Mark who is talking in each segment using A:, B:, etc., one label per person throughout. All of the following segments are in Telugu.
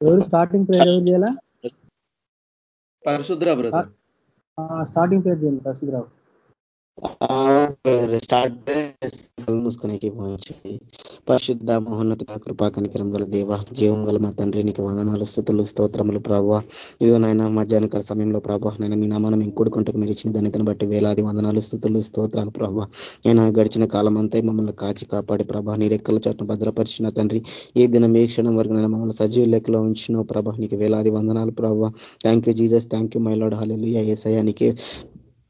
A: ఎవరు స్టార్టింగ్ ప్రేర్ ఎవరు చేయాలా?
B: పరిశుద్ర బ్రదర్.
A: స్టార్టింగ్ ప్రేర్ చేయండి పరిశుద్రావు
C: స్టార్ట్ మూసుకొని పరిశుద్ధ మహోన్నత కృపా కనికరం గల దేవ జీవం గల మా తండ్రి నీకు వందనాలు స్థుతులు స్తోత్రములు ప్రభావ ఇదిగో నాయన మధ్యాహ్నకాల సమయంలో ప్రభావ నేను మీ నామానం ఇంకొడుకుంటకు మీరు ఇచ్చిన దానికని బట్టి వేలాది వందనాలు స్థుతులు స్తోత్రాలు ప్రభావ నేను గడిచిన కాలం అంతా మమ్మల్ని కాచి కాపాడి ప్రభా. నీ రెక్కల చోట్ల భద్రపరిచిన తండ్రి ఏ దినం ఏ క్షణం వరకు నేను మమ్మల్ని సజీవ లెక్కలో ఉంచిన ప్రభా నీకు వేలాది వందనాలు ప్రభావ thank you Jesus thank you my Lord హాలెలు ఏసయానికి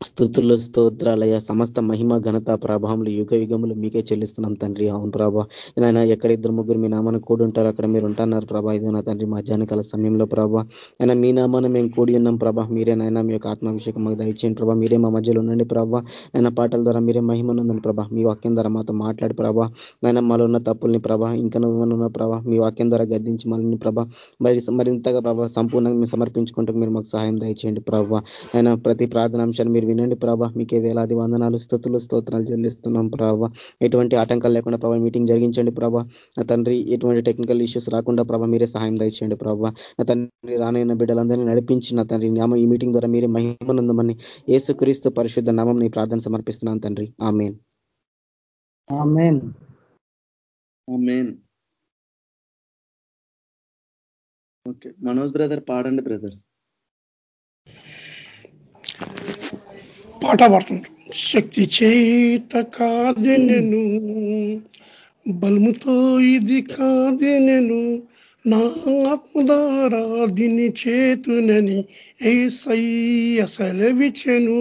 C: స్థుతులు స్తోత్రాలయ సమస్త మహిమ ఘనత ప్రభావములు యుగ యుగములు మీకే చెల్లిస్తున్నాం తండ్రి. అవును ప్రభా. నాయన ఎక్కడ ఇద్దరు ముగ్గురు మీ నామాన్ని కూడి ఉంటారు అక్కడ మీరు ఉంటున్నారు ప్రభా. ఇది నా తండ్రి మధ్యాహ్నకాల సమయంలో ప్రభా. అయినా మీ నామాన్ని మేము కూడి ఉన్నాం ప్రభా. మీరే నాయన మీ యొక్క ఆత్మాభిషేకం మాకు దయచేయండి ప్రభా. మీరే మా మధ్యలో ఉండండి ప్రభా. ఆయన పాటల ద్వారా మీరే మహిమనుందండి ప్రభా. మీ వాక్యం ద్వారా మాతో మాట్లాడి ప్రభా. నాయన మాలో ఉన్న తప్పుల్ని ప్రభా ఇంకా ఉన్న ప్రభా? మీ వాక్యం ద్వారా గద్దించి మళ్ళీ ప్రభా మరి మరింతగా ప్రభా సంపూర్ణంగా మేము సమర్పించుకుంటూ మీరు మాకు సహాయం దయచేయండి ప్రభా. ఆయన ప్రతి ప్రార్థనాంశాన్ని మీరు వినండి ప్రభా. మీకే వేలాది వందనాలు స్థుతులు స్తోత్రాలు చెల్లిస్తున్నాం ప్రభా. ఎటువంటి ఆటంకాలు లేకుండా ప్రభా మీటింగ్ జరిగించండి ప్రభా. నా తండ్రి ఎటువంటి టెక్నికల్ ఇష్యూస్ రాకుండా ప్రభా మీరే సహాయం దయచేయండి ప్రభా. నా తండ్రి రానైన బిడ్డలందరినీ నడిపించి నా తండ్రి నామ ఈ మీటింగ్ ద్వారా మీరే మహిమనందమని ఏసుక్రీస్తు పరిశుద్ధ నామం నీ ప్రార్థన సమర్పిస్తున్నాను తండ్రి. ఆమెన్.
B: ఓకే. మనోజ్ బ్రదర్ పాడండి బ్రదర్.
D: పాట పాడుతుంది శక్తి చేత కాదెనెను బలముతో ఇది కాదెనెను నా ఆత్మధారా దీని చేతునని ఏ సెలవిచెను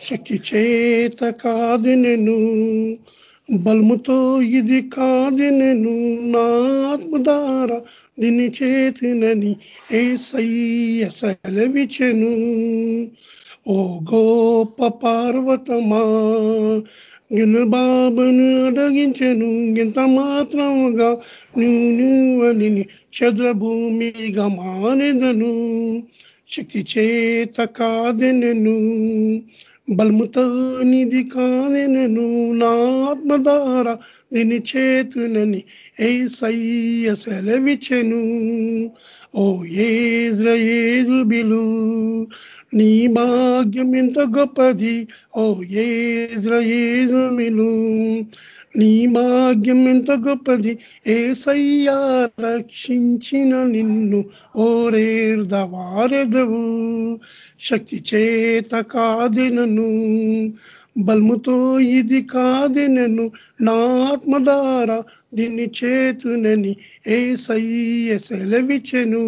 D: శక్తి చేత కాదెనెను బలముతో ఇది కాదెనెను నా ఆత్మధార దీని చేతునని ఏ సెలవిచెను ఓ గోప పార్వతమా బాబును అడగించను. ఇంత మాత్రముగా నువ్వని చంద్రభూమిగా మానేదను. శక్తి చేత కాదెనను బల్ముతో నిధి కాదెనను. నా ఆత్మధార దీని చేతునని ఏ సయ్య సెలవిచెను ఓ ఏజ్రయేజు బిలు నీ భాగ్యం ఎంత గొప్పది ఓ ఏజ్రయేజుమిలు నీ భాగ్యం ఎంత గొప్పది ఏ సయ్యా రక్షించిన నిన్ను ఓరేర్దవారెదవు శక్తి చేత కాదినను బల్ముతో ఇది కాదినను నా ఆత్మధార దీన్ని చేతునని ఏ సయ్య సెలవిచెను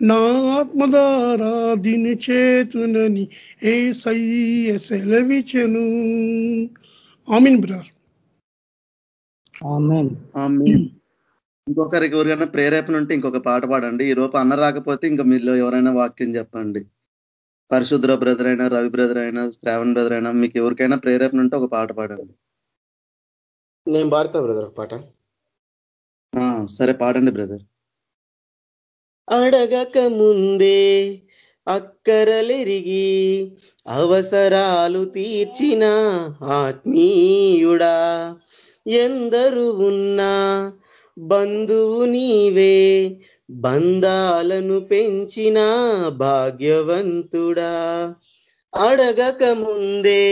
D: నా ఆత్మధారా దీని చేతునని ఏ సయ్య సెలవిచెను ఆమెన్. బ్రదర్
B: ఇంకొకరికి ఎవరికైనా ప్రేరేపణ ఉంటే ఇంకొక పాట పాడండి. ఈ రూప అన్న రాకపోతే ఇంకా మీరు ఎవరైనా వాక్యం చెప్పండి. పరిశుద్ర బ్రదర్ అయినా రవి బ్రదర్ అయినా శ్రావణ్ బ్రదర్ అయినా మీకు ఎవరికైనా ప్రేరేపణ ఉంటే ఒక పాట పాడండి.
C: నేను పాడతా బ్రదర్ పాట.
B: సరే పాడండి బ్రదర్.
C: అడగక ముందే అక్కరలెరిగి అవసరాలు తీర్చిన ఆత్మీయుడా ఎందరు ఉన్నా బంధువు నీవే బంధాలను పెంచిన భాగ్యవంతుడా. అడగక ముందే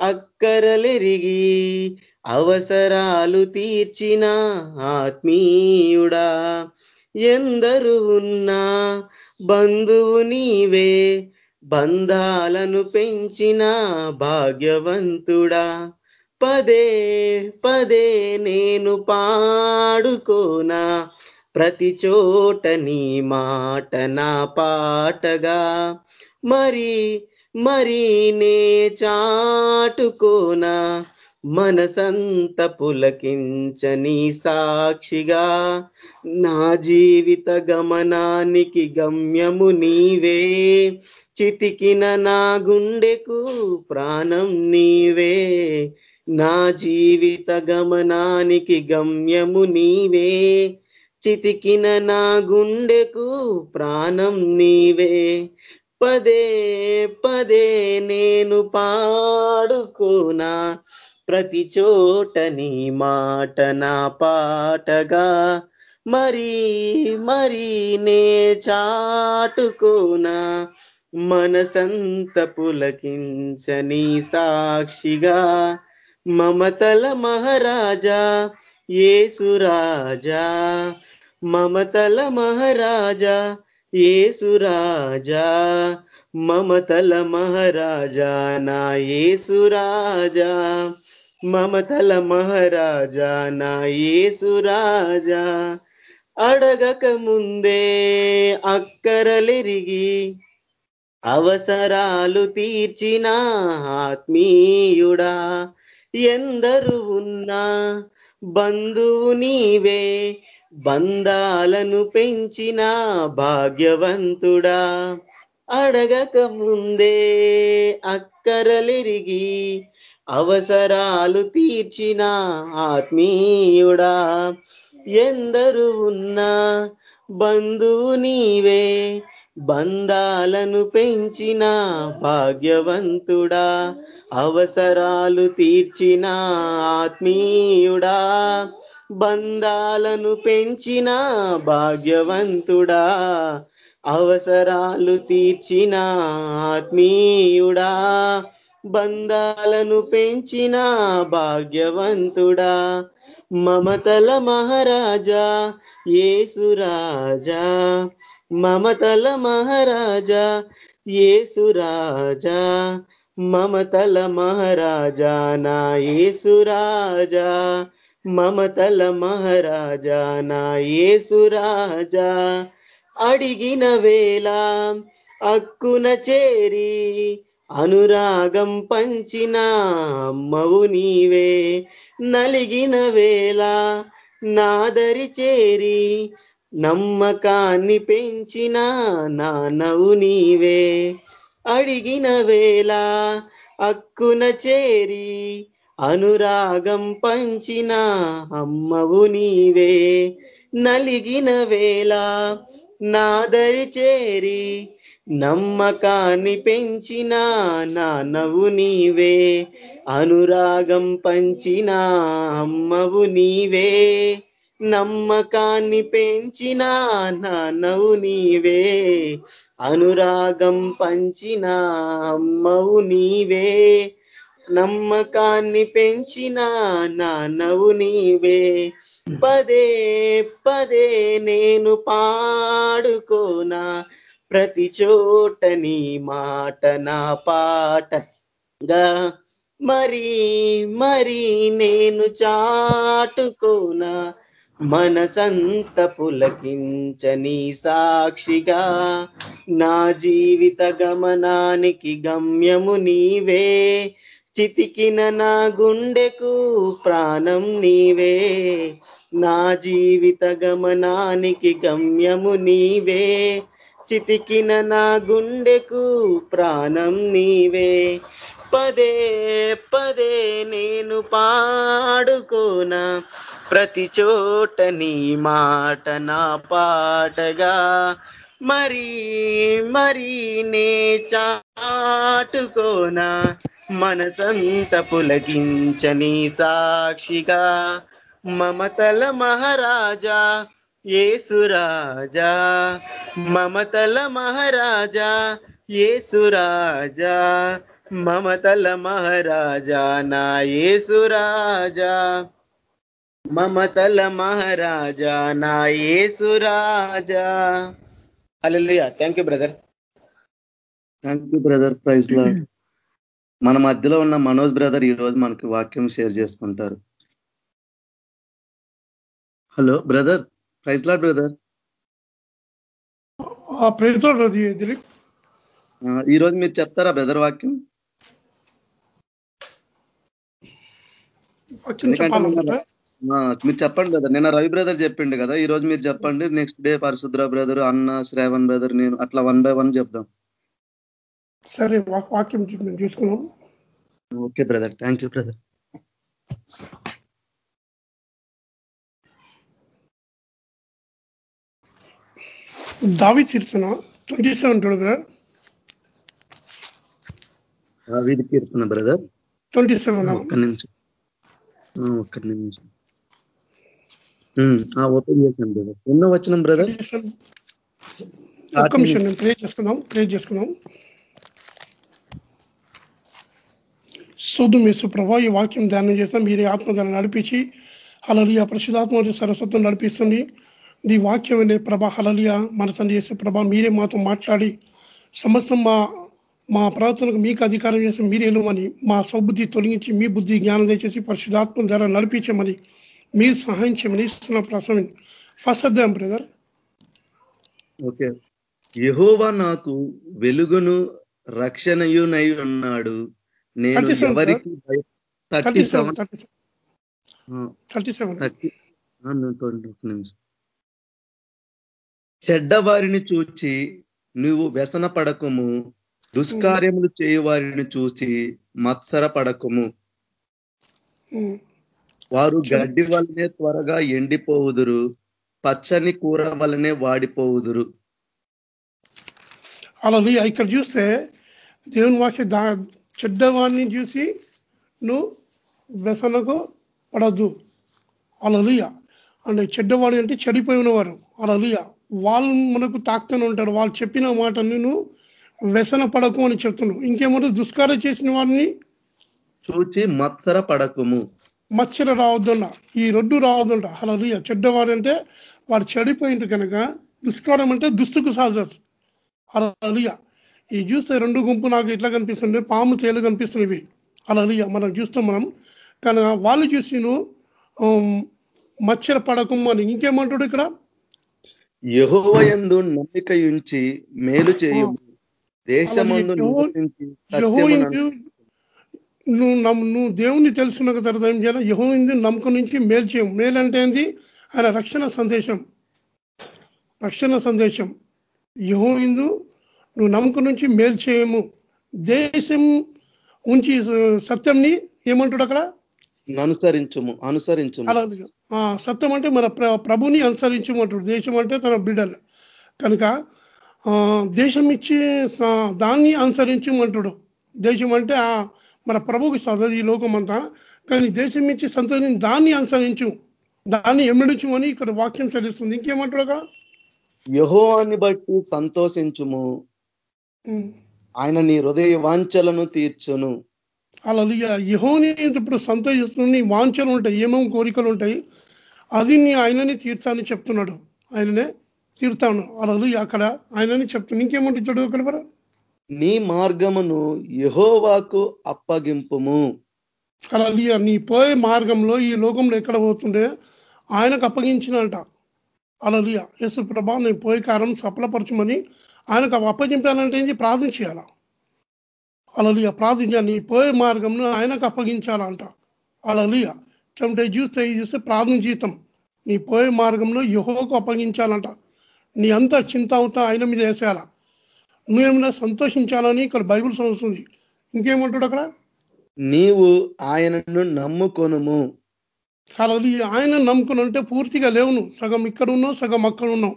C: అక్కరలెరిగి అవసరాలు తీర్చిన ఆత్మీయుడా ఎందరు ఉన్నా బంధువు నీవే బంధాలను పెంచిన భాగ్యవంతుడా. పదే పదే నేను పాడుకోనా ప్రతి చోట నీ మాట నా పాటగా. మరి మరి నే చాటుకోనా మనసంత పులకించని సాక్షిగా నా జీవిత గమనానికి గమ్యము నీవే. చితికిన నా గుండెకు ప్రాణం నీవే. నా జీవిత గమనానికి గమ్యము నీవే. చితికిన నా గుండెకు ప్రాణం నీవే. పదే పదే నేను పాడుకున్నా ప్రతి చోట నీ మాట నా పాటగా. మరి మరి నే చాటుకోనా. మనసంత పులకించని సాక్షిగా. మమతల మహారాజా ఏసురాజా మమతల మహారాజా ఏసురాజా మమతల మహారాజా నా ఏసురాజా మమతల మహారాజా నా ఏసురాజా అడగక ముందే అక్కరలెరిగి అవసరాలు తీర్చిన ఆత్మీయుడా. ఎందరు ఉన్నా బంధువు నీవే బంధాలను పెంచిన భాగ్యవంతుడా. అడగక ముందే అక్కరలెరిగి అవసరాలు తీర్చిన ఆత్మీయుడా. ఎందరు ఉన్నా బంధువు నీవే బంధాలను పెంచిన భాగ్యవంతుడా. అవసరాలు తీర్చిన ఆత్మీయుడా బంధాలను పెంచిన భాగ్యవంతుడా. అవసరాలు తీర్చిన ఆత్మీయుడా. బంధాలను పెంచిన భాగ్యవంతుడా. మమతల మహారాజా ఏసురాజా మమతల మహారాజా ఏసురాజా మమతల మహారాజా నా ఏసురాజా మమతల మహారాజా నా ఏసురాజా అడిగిన వేళ అక్కున చేరి అనురాగం పంచిన అమ్మవు నీవే. నలిగిన వేళ నాదరి చేరి నమ్మకాన్ని పెంచిన నానవు నీవే. అడిగిన వేళ అక్కున చేరి అనురాగం పంచిన అమ్మవు నీవే. నలిగిన వేళ నాదరి చేరి నమ్మకాన్ని పెంచిన నానవు నీవే. అనురాగం పంచిన అమ్మవు నీవే. నమ్మకాన్ని పెంచిన నానవు నీవే. అనురాగం పంచిన అమ్మవు నీవే. నమ్మకాన్ని పెంచిన నానవు నీవే. పదే పదే నేను పాడుకోనా. ప్రతి చోట నీ మాట నా పాటగా మరి మరి నేను చాటుకోనా? మనసంత పులకించని సాక్షిగా. నా జీవిత గమనానికి గమ్యము నీవే. చితికిన నా గుండెకు ప్రాణం నీవే. నా జీవిత గమనానికి గమ్యము నీవే. చితికిన నా గుండెకు ప్రాణం నీవే. పదే పదే నేను పాడుకోనా ప్రతి చోట నీ మాట నా పాటగా. మరి మరి నే చాటుకోనా మనసంత పులకించని సాక్షిగా. మమతల మహారాజా ఏసురాజా మమతల మహారాజా ఏసురాజా మమతల మహారాజా నా ఏసురాజా మమతల మహారాజా నా ఏసురాజా alleluia thank you brother
B: thank you brother ప్రైజ్లో మన మధ్యలో ఉన్న మనోజ్ బ్రదర్ ఈ రోజు మనకి వాక్యం షేర్ చేసుకుంటారు. Hello brother. Praise Lord brother.
D: Dilip.
B: ఈ రోజు మీరు చెప్తారా బ్రదర్ వాక్యం? మీరు చెప్పండి బ్రదర్. నిన్న రవి బ్రదర్ చెప్పిండు కదా ఈ రోజు మీరు చెప్పండి. నెక్స్ట్ డే పరిశుద్ర బ్రదర్ అన్న శ్రావణ్ బ్రదర్ నేను అట్లా వన్ బై వన్ చెప్దాం.
D: సరే వాక్యం చూసుకున్నాం
B: ఓకే బ్రదర్. థ్యాంక్ యూ
D: దావి తీర్చిన ట్వంటీ సెవెన్ బ్రదర్.
B: వీధి కీర్తన బ్రదర్.
D: ట్వంటీ సెవెన్
B: ఒక్క నిమిషం. ఆ, ఒక్క నిమిషం. ఓపెన్ చేశాను బ్రదర్. ఎన్నో వచ్చిన బ్రదర్?
D: ఒక్క నిమిషం నేను ప్రే చేసుకుందాం ప్రే చేసుకుందాం. సోదు మేసు ప్రభా ఈ వాక్యం ధ్యానం చేస్తాం మీరే ఆత్మ దాన్ని నడిపించి హలలియ పరిశుధాత్మ సరస్వతం నడిపిస్తుంది. ఈ వాక్యం అనే ప్రభ హలలియ మన చేసే ప్రభ మీరే మాతో మాట్లాడి సమస్తం మా మా ప్రవర్తనకు మీకు అధికారం చేసి మీరు వెళ్ళమని మా స్వబుద్ధి తొలగించి మీ బుద్ధి జ్ఞానం దయచేసి పరిశుధాత్మ ద్వారా నడిపించమని మీరు సహాయం చేయమని ఇస్తున్న ప్రసవం ఫస్ట్ అధ్యాయం బ్రదర్.
B: ఓకే. యహోవా నాకు వెలుగును రక్షణయునై ఉన్నాడు. నేను
D: 37
B: ఎవరికి థర్టీ సెవెన్
D: థర్టీ సెవెన్.
B: చెడ్డవారిని చూచి నువ్వు వ్యసన పడకము దుష్కార్యములు చేయు వారిని చూచి మత్సర పడకము. వారు గడ్డి వల్లనే త్వరగా ఎండిపోవుదురు పచ్చని కూర వల్లనే వాడిపోవుదురు.
D: అలా ఇక్కడ చూస్తే దేవుని వాక్య చెడ్డవాడిని చూసి నువ్వు వ్యసనకు పడద్దు. అలలుయ. అంటే చెడ్డవాడు అంటే చెడిపోయి ఉన్నవారు అలలుయ. వాళ్ళు మనకు తాకుతూనే ఉంటారు. వాళ్ళు చెప్పిన మాటని నువ్వు వ్యసన పడకు అని చెప్తున్నావు ఇంకేమంటే దుష్కారం చేసిన వారిని
B: చూచి మత్సర పడకము.
D: మచ్చర రావద్దన్న ఈ రొడ్డు రావద్దంట? అలలుయ చెడ్డవాడు అంటే వాడు చెడిపోయింది కనుక దుష్కారం అంటే దుస్తుకు సాజస్. అలలుయ ఈ చూస్తే రెండు గుంపు నాకు ఇట్లా కనిపిస్తుంది పాము తేలు కనిపిస్తున్నవి. అలలుయ మనం చూస్తాం మనం. కనుక వాళ్ళు చూసి నువ్వు మచ్చర పడకము అని. ఇంకేమంటాడు ఇక్కడ?
B: యహోవయందు నమ్మిక ఉంచి మేలు చేయు దేశమందు
D: నువ్వు నువ్వు దేవుణ్ణి తెలుసుకున్న తర్వాత ఏం చేయాలి? యహోయింది నమ్మకం నుంచి మేలు చేయం మేలు అంటే ఏంది? ఆయన రక్షణ సందేశం. రక్షణ సందేశం. యహోయిందు నువ్వు నమ్మకం నుంచి మేలు చేయము. దేశం ఉంచి సత్యంని ఏమంటాడు అక్కడ?
B: అనుసరించము. అనుసరించము
D: సత్యం అంటే మన ప్రభుని అనుసరించమంటాడు దేశం అంటే తన బిడ్డలు. కనుక దేశం ఇచ్చి దాన్ని అనుసరించమంటాడు దేశం అంటే మన ప్రభుకి సదది ఈ లోకం అంతా కానీ దేశం ఇచ్చి సంతోషం దాన్ని అనుసరించు. దాన్ని ఎమ్మిడించమని ఇక్కడ వాక్యం తెలుస్తుంది ఇంకేమంటాడు
B: యహోవాన్ని బట్టి సంతోషించుము. ఆయన నీ హృదయ వాంఛలను తీర్చును.
D: అలా యహోని ఇప్పుడు సంతోషిస్తుంది వాంఛలు ఉంటాయి. ఏమేమి కోరికలు ఉంటాయి? అది నీ ఆయనని తీర్చాలని చెప్తున్నాడు. ఆయననే తీరుతాను. అలా అక్కడ ఆయనని చెప్తున్నాను ఇంకేమంటే చూడు అక్కడ
B: నీ మార్గమును యహోవాకు అప్పగింపుము.
D: అలా నీ పోయే మార్గంలో ఈ లోకంలో ఎక్కడ పోతుండే? ఆయనకు అప్పగించినంట. అలలియ. యేసు ప్రభా నేను పోయే కారం సఫలపరచమని ఆయనకు అప్పగింపాలంటే ఏంటి ప్రార్థన చేయాల? అలలియ. ప్రార్థించాలి. నీ పోయే మార్గంను ఆయనకు అప్పగించాలంట. అలలియ. చెమటే చూస్తే చూస్తే ప్రార్థన జీతం నీ పోయే మార్గంలో యహోకు అప్పగించాలంట. నీ అంతా చింత అవుతా ఆయన మీద వేసేయాల. నువ్వేమైనా సంతోషించాలని ఇక్కడ బైబుల్ సంవత్సరం ఇంకేమంటాడు అక్కడ?
B: నీవు ఆయనను నమ్ముకొనుము.
D: అలా ఆయన నమ్ముకుని అంటే పూర్తిగా లేవును. సగం ఇక్కడ ఉన్నావు సగం అక్కడ ఉన్నావు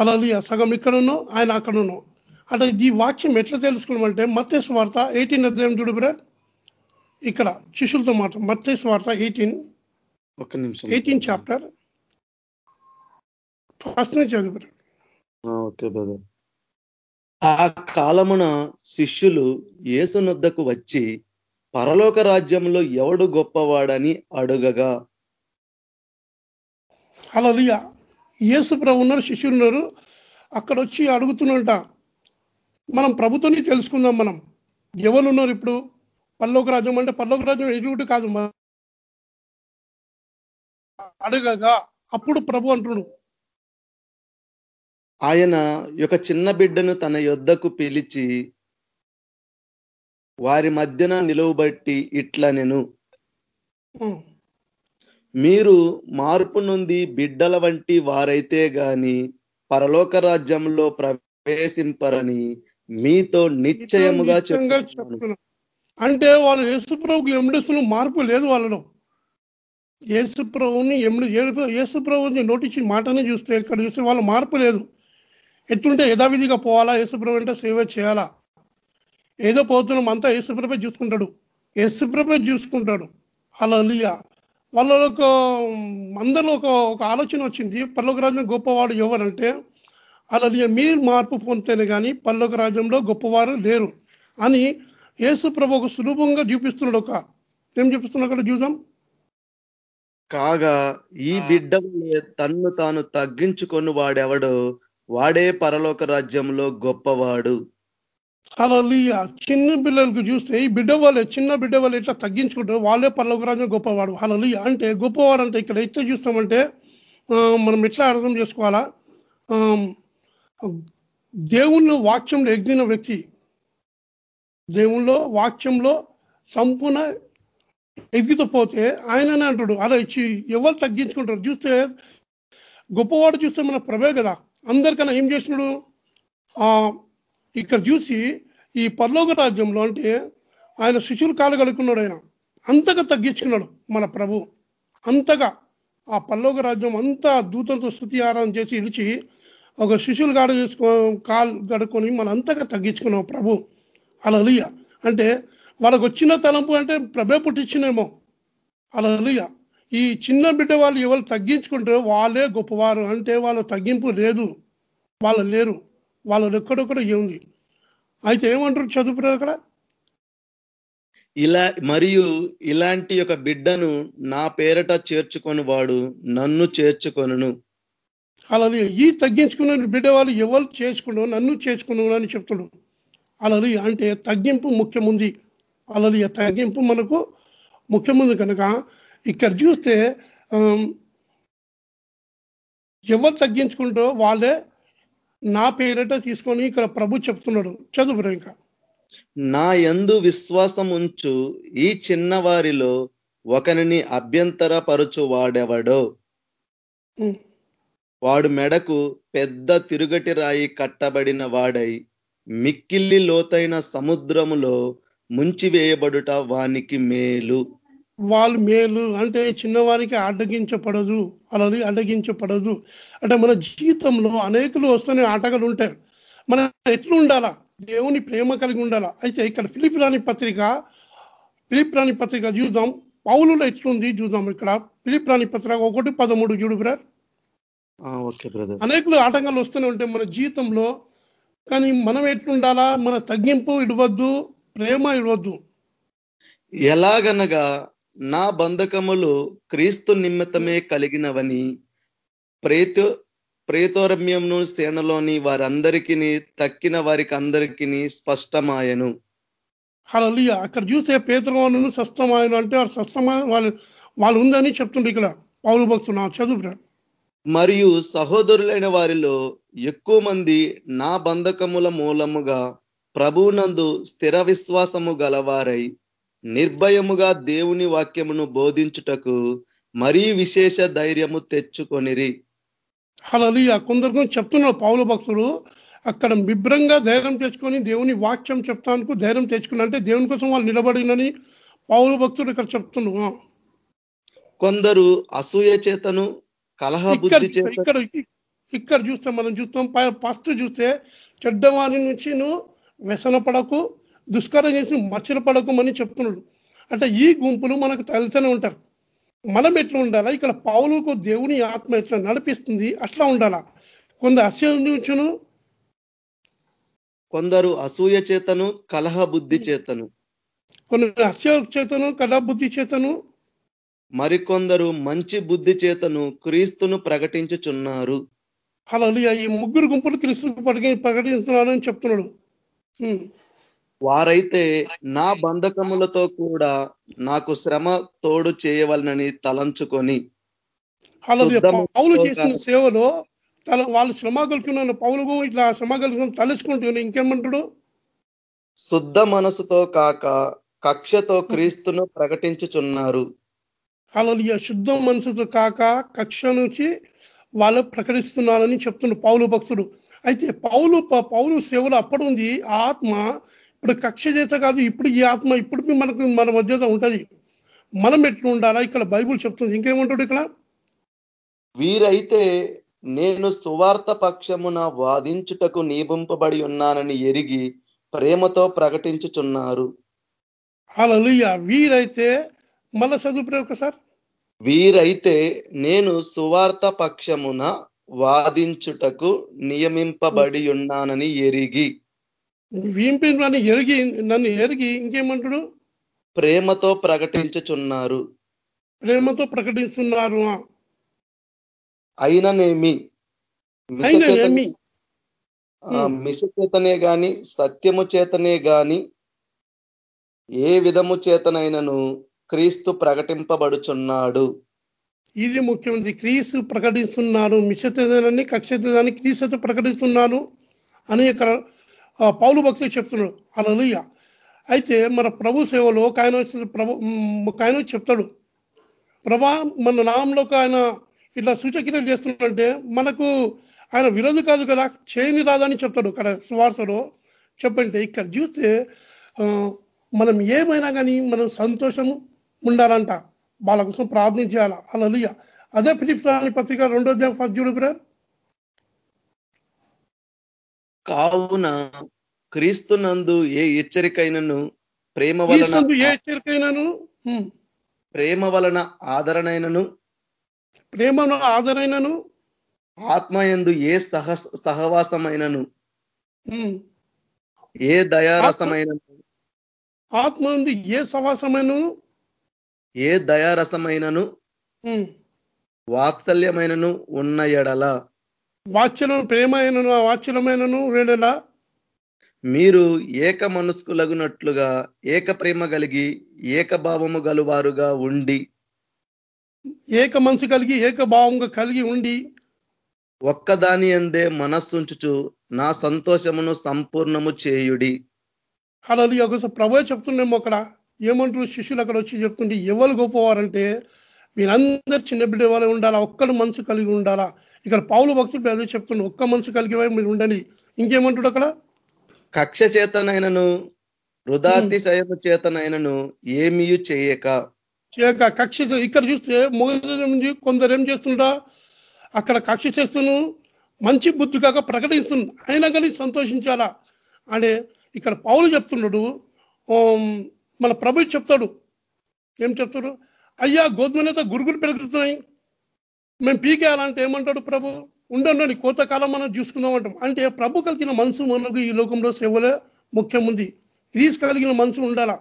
D: అలా సగం ఇక్కడ ఉన్నావు ఆయన అక్కడ ఉన్నావు అంటే ఈ వాక్యం ఎట్లా తెలుసుకున్నామంటే మత్తేశ్వ వార్త ఎయిటీన్ అధ్యాయం చూడు బ్రదర్. ఇక్కడ శిష్యులతో మాట మత్తేశ్వ వార్త ఎయిటీన్
B: ఒక నిమిషం.
D: Eighteen chapter. ఫస్ట్ నుంచి చదువు
B: ఓకే బ్రదర్. ఆ కాలమున శిష్యులు యేసునొద్దకు వచ్చి పరలోక రాజ్యంలో ఎవడు గొప్పవాడని అడుగగా.
D: అలా యేసు ప్రభు ఉన్నారు శిష్యులు ఉన్నారు. అక్కడ వచ్చి అడుగుతున్నట మనం ప్రభుత్వాన్ని తెలుసుకుందాం మనం. ఎవరు ఉన్నారు ఇప్పుడు? పల్లోక రాజ్యం అంటే పల్లోక రాజ్యం ఎటువంటి కాదు. అడగగా అప్పుడు ప్రభు అంటుడు.
B: ఆయన యొక్క చిన్న బిడ్డను తన యొద్దకు పిలిచి వారి మధ్యన నిలువబట్టి ఇట్లా నేను మీరు మార్పు నుండి బిడ్డల వంటి వారైతే గాని పరలోక రాజ్యంలో ప్రవేశింపరని మీతో నిశ్చయముగా చెప్తున్నా
D: అంటే వాళ్ళు యేసుప్రభుకి ఎమిడిస్తున్న మార్పు లేదు వాళ్ళలో. యేసుప్రభుని ఎమిడి యేసుప్రభుని నోటించిన మాటనే చూస్తే ఇక్కడ చూస్తే వాళ్ళ మార్పు లేదు. ఎట్లుంటే యథావిధిగా పోవాలా? యేసుప్రభు అంటే సేవ చేయాలా? ఏదో పోతున్నాం అంతా యేసుప్రభే చూసుకుంటాడు. యేసుప్రభే చూసుకుంటాడు. అలా వాళ్ళలో ఒక అందరిలో ఒక ఒక ఆలోచన వచ్చింది. పల్లొక రాజ్యం గొప్పవాడు ఎవరంటే అలా మీరు మార్పు పొందితేనే కానీ పల్లొక రాజ్యంలో గొప్పవారు లేరు అని యేసు ప్రభు ఒక సులభంగా చూపిస్తున్నాడు ఒక ఏం చూపిస్తున్నాడు అక్కడ చూసాం
B: కాగా ఈ బిడ్డ తన్ను తాను తగ్గించుకొని వాడెవడో? వాడే పరలోక రాజ్యంలో గొప్పవాడు.
D: అలా చిన్న పిల్లలకు చూస్తే ఈ బిడ్డ వాళ్ళే చిన్న బిడ్డ వాళ్ళు ఎట్లా తగ్గించుకుంటారు? వాళ్ళే పర్లోక రాజ్యం గొప్పవాడు. అలా అంటే గొప్పవాడు అంటే ఇక్కడ ఎట్లా చూస్తామంటే మనం ఎట్లా అర్థం చేసుకోవాలా? దేవుళ్ళు వాక్యంలో ఎగ్గిన వ్యక్తి దేవుల్లో వాక్యంలో సంపూర్ణ ఎదిగితపోతే ఆయననే అంటాడు. అలా ఇచ్చి ఎవరు తగ్గించుకుంటారు? చూస్తే గొప్పవాడు చూస్తే మన ప్రభే కదా. అందరికన్నా ఏం చేసినాడు? ఆ ఇక్కడ చూసి ఈ పర్లోక రాజ్యంలో అంటే ఆయన శిశువులు కాలు ఆయన. అంతగా తగ్గించుకున్నాడు మన ప్రభు. అంతగా ఆ పల్లోక రాజ్యం అంతా దూతంతో స్థుతి ఆరాధన చేసి ఇలిచి ఒక శిశువులు కాడ చేసుకో కాలు గడుకొని మన అంతగా తగ్గించుకున్నాం ప్రభు. అలా అంటే వాళ్ళకు వచ్చిన తలంపు అంటే ప్రభే పుట్టించినేమో. అలా ఈ చిన్న బిడ్డ వాళ్ళు ఎవరు తగ్గించుకుంటారో వాళ్ళే గొప్పవారు. అంటే వాళ్ళ తగ్గింపు లేదు. వాళ్ళు లేరు. వాళ్ళు ఎక్కడొక్కడ ఏముంది? అయితే ఏమంటారు చదువు అక్కడ
B: ఇలా మరియు ఇలాంటి ఒక బిడ్డను నా పేరట చేర్చుకొని వాడు నన్ను చేర్చుకొనును.
D: అలా ఈ తగ్గించుకున్న బిడ్డ వాళ్ళు ఎవరు చేసుకున్నావు నన్ను చేసుకున్నావు అని చెప్తాడు. అలా అంటే తగ్గింపు ముఖ్యముంది. అలా తగ్గింపు మనకు ముఖ్యముంది కనుక ఇక్కడ చూస్తే ఎవరు తగ్గించుకుంటో వాళ్ళే నా పేరట తీసుకొని ఇక్కడ ప్రభు చెప్తున్నాడు. చదువు ఇంకా.
B: నా యందు విశ్వాసం ఉంచు ఈ చిన్నవారిలో ఒకనిని అభ్యంతరపరచు వాడెవడో
D: ఉమ్.
B: వాడు మెడకు పెద్ద తిరుగటి రాయి కట్టబడిన వాడై మిక్కిల్లి లోతైన సముద్రములో ముంచివేయబడుట వానికి మేలు.
D: వాళ్ళు మేలు అంటే చిన్నవారికి అడ్డగించబడదు అలాది అడ్డగించబడదు. అంటే మన జీవితంలో అనేకులు వస్తూనే ఆటగాలు ఉంటాయి మనం ఎట్లా ఉండాలా దేవుని ప్రేమ కలిగి ఉండాలా? అయితే ఇక్కడ ఫిలిప్ రాణి పత్రిక ఫిలిప్ రాణి పత్రిక చూద్దాం. పౌలులో ఎట్లుంది చూద్దాం ఇక్కడ. ఫిలిప్ రాణి పత్రిక ఒకటి పదమూడు చూడు బ్రదర్.
B: ఆ, ఓకే బ్రదర్.
D: అనేకులు ఆటంకాలు వస్తూనే ఉంటాయి మన జీవితంలో కానీ మనం ఎట్లుండాలా? మన తగ్గింపు ఇడవద్దు ప్రేమ ఇడవద్దు
B: ఎలాగనగా నా బంధకములు క్రీస్తు నిమిత్తమే కలిగినవని ప్రేతో ప్రేతోరమ్యమును సేనలోని వారందరికీ తక్కిన వారికి అందరికీ స్పష్టమాయను.
D: అలా అక్కడ చూస్తే పేదవాళ్ళను సస్తమాయను అంటే వారు సస్తమాయ వాళ్ళు వాళ్ళు ఉందని చెప్తుండే ఇక్కడ. పౌరు భక్తులు నా చదువు.
B: మరియు సహోదరులైన వారిలో ఎక్కువ మంది నా బంధకముల మూలముగా ప్రభువునందు స్థిర విశ్వాసము గలవారై నిర్భయముగా దేవుని వాక్యమును బోధించుటకు మరీ విశేష ధైర్యము తెచ్చుకొనిరి.
D: హల్లెలూయా. కొందరు చెప్తున్నాడు పౌలు భక్తుడు అక్కడ బిభ్రంగా ధైర్యం తెచ్చుకొని దేవుని వాక్యం చెప్తానికి ధైర్యం తెచ్చుకుని అంటే దేవుని కోసం వాళ్ళు నిలబడినని పౌలు భక్తుడు ఇక్కడ చెప్తున్నాడు
B: కొందరు అసూయ చేతను కలహ
D: ఇక్కడ
B: బుద్ధి
D: ఇక్కడ ఇక్కడ చూస్తే మనం చూస్తాం ఫస్ట్ చూస్తే చెడ్డవాని నుంచి నువ్వు వ్యసన పడకు దుష్కరం చేసి మచ్చలు పడకు అని చెప్తున్నాడు. అంటే ఈ గుంపులు మనకు తెలిసనే ఉంటారు. మనం ఎట్లా ఉండాలా? ఇక్కడ పౌలుకు దేవుని ఆత్మ ఎట్లా నడిపిస్తుంది? అట్లా ఉండాలా? కొంత అసంచును
B: కొందరు అసూయ చేతను కలహ బుద్ధి చేతను.
D: కొన్ని అస్య చేతను కళా బుద్ధి చేతను.
B: మరికొందరు మంచి బుద్ధి చేతను క్రీస్తును ప్రకటించుచున్నారు.
D: అలా ఈ ముగ్గురు గుంపులు క్రీస్తు ప్రకటి ప్రకటిస్తున్నారని చెప్తున్నాడు.
B: వారైతే నా బంధకములతో కూడా నాకు శ్రమ తోడు చేయవలనని తలంచుకొని
D: పౌలు చేసిన సేవలో తన వాళ్ళు శ్రమ కలుకున్న పౌలు ఇట్లా శ్రమ కలుకుని తలుచుకుంటున్నాను. ఇంకేమంటాడు?
B: శుద్ధ మనసుతో కాక కక్షతో క్రీస్తును ప్రకటించుచున్నారు.
D: అలా శుద్ధ మనసుతో కాక కక్ష నుంచి వాళ్ళు ప్రకటిస్తున్నారని చెప్తుండు పౌలు భక్తుడు. అయితే పౌలు పౌలు సేవలు అప్పుడు ఉంది ఆ ఆత్మ ఇప్పుడు కక్ష చేత కాదు ఇప్పుడు ఈ ఆత్మ ఇప్పుడు మనకు మన మధ్యలో ఉంటది. మనం ఎట్లా ఉండాలా ఇక్కడ బైబుల్ చెప్తుంది. ఇంకేమంటాడు ఇక్కడ?
B: వీరైతే నేను సువార్త పక్షమున వాదించుటకు నియమింపబడి ఉన్నానని ఎరిగి ప్రేమతో ప్రకటించుచున్నారు.
D: అలా వీరైతే మళ్ళా చదువు ఒకసారి
B: వీరైతే నేను సువార్త పక్షమున వాదించుటకు నియమింపబడి ఉన్నానని ఎరిగి.
D: వీంపి నన్ను ఎరిగి నన్ను ఎరిగి ఇంకేమంటాడు?
B: ప్రేమతో ప్రకటించుచున్నారు.
D: ప్రేమతో ప్రకటిస్తున్నారు
B: అయిననేమి? మిష చేతనే గాని సత్యము చేతనే గాని ఏ విధము చేతనైనను క్రీస్తు ప్రకటింపబడుచున్నాడు.
D: ఇది ముఖ్యమంత్రి క్రీస్తు ప్రకటిస్తున్నాడు. మిషతేదాన్ని కక్షతేదాన్ని క్రీస్తు ప్రకటిస్తున్నాను అని ఇక్కడ పౌలు భక్తులు చెప్తున్నాడు అలలుయ అయితే మన ప్రభు సేవలో ఆయన ప్రభు ఒక ఆయన చెప్తాడు. ప్రభా మన నామంలోకి ఆయన ఇట్లా సూచక్రియలు చేస్తున్నాడంటే మనకు ఆయన విరోధి కాదు కదా చేయని రాదని చెప్తాడు ఇక్కడ సువార్సలో చెప్పంటే ఇక్కడ చూస్తే మనం ఏమైనా కానీ మనం సంతోషము ఉండాలంట. వాళ్ళ కోసం ప్రార్థన చేయాలి? అలలుయ అదే ఫిలిప్స్ రాని పత్రిక రెండో అధ్యాయం ఫస్ట్ చూడు బ్రదర్.
B: కావున క్రీస్తునందు ఏ హెచ్చరికైనను ప్రేమ వలన
D: ఏ హెచ్చరికైనాను?
B: ప్రేమ వలన ఆదరణైనను?
D: ప్రేమను ఆదరైనను
B: ఆత్మయందు ఏ సహ సహవాసమైనను? ఏ దయారసమైనను?
D: ఆత్మ ఉంది ఏ సవాసమైనను
B: ఏ దయారసమైనను వాత్సల్యమైనను ఉన్న ఎడల?
D: ప్రేమ అయినను వాత్సల్యమైనను వేడలా
B: మీరు ఏక మనస్కులగునట్లుగా ఏక ప్రేమ కలిగి ఏకభావము గలువారుగా ఉండి
D: ఏక మనసు కలిగి ఏక భావంగా కలిగి ఉండి
B: ఒక్కదాని అందే మనస్సుంచుచు నా సంతోషమును సంపూర్ణము చేయుడి.
D: అలా ప్రభు చెప్తుండేమో అక్కడ. ఏమంటారు శిష్యులు అక్కడ వచ్చి చెప్తుంటే ఎవరు గొప్పవారంటే మీరందరు చిన్న బిడ్డ వాళ్ళే ఉండాలా ఒక్కడు మనసు కలిగి ఉండాలా? ఇక్కడ పౌలు భక్తులు అదే చెప్తుండే ఒక్క మనసు కలిగి మీరు ఉండండి. ఇంకేమంటాడు అక్కడ?
B: కక్ష చేతనైనను వృధాతిశయము చేతనైనను ఏమీయు చేయక.
D: చేయక కక్ష ఇక్కడ చూస్తే మొదటి కొందరు ఏం చేస్తుంటా అక్కడ కక్ష చేస్తును మంచి బుద్ధి కాక ప్రకటిస్తుంది అయినా కానీ సంతోషించాలా? అంటే ఇక్కడ పౌలు చెప్తున్నాడు మన ప్రభు చెప్తాడు. ఏం చెప్తాడు? అయ్యా గోధుమలతో గురుగులు పెరుగుతున్నాయి. మేము పీకేయాలంటే ఏమంటాడు ప్రభు? ఉండండి కోతకాలం మనం చూసుకుందాం అంటాం. అంటే ప్రభు కలిగిన మనసు మనకు ఈ లోకంలో సేవలే ముఖ్యం ఉంది. గ్రీస్ కలిగిన మనసు ఉండాలా?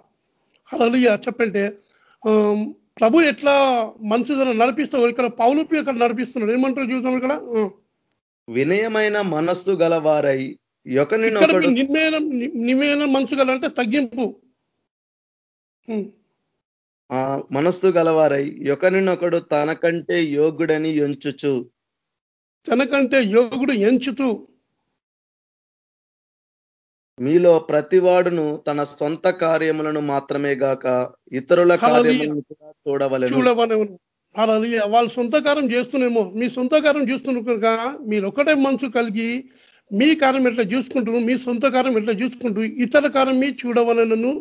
D: అలా చెప్పంటే ప్రభు ఎట్లా మనసు నడిపిస్తావు ఇక్కడ పౌలుపి ఇక్కడ నడిపిస్తున్నాడు. ఏమంటారు చూసాం ఇక్కడ.
B: వినయమైన మనస్సు గలవారై
D: నిర్మేన నిమేన మనసు గల అంటే తగ్గింపు.
B: ఆ మనస్సు గలవారై ఒకరినొకడు తనకంటే యోగ్యుడని ఎంచుచు.
D: తనకంటే యోగుడు ఎంచుతూ.
B: మీలో ప్రతివాడును తన సొంత కార్యములను మాత్రమే గాక ఇతరుల. కార్యములను కూడా చూడవలెను.
D: అలా వాళ్ళ సొంత కార్యం చేస్తున్నామో మీ సొంత కార్యం చూస్తున్నారు కనుక మీరు ఒకటే మనసు కలిగి మీ కార్యం ఎట్లా చూసుకుంటారు మీ సొంత కార్యం ఎట్లా చూసుకుంటూ ఇతర కార్యం మీ చూడవలనను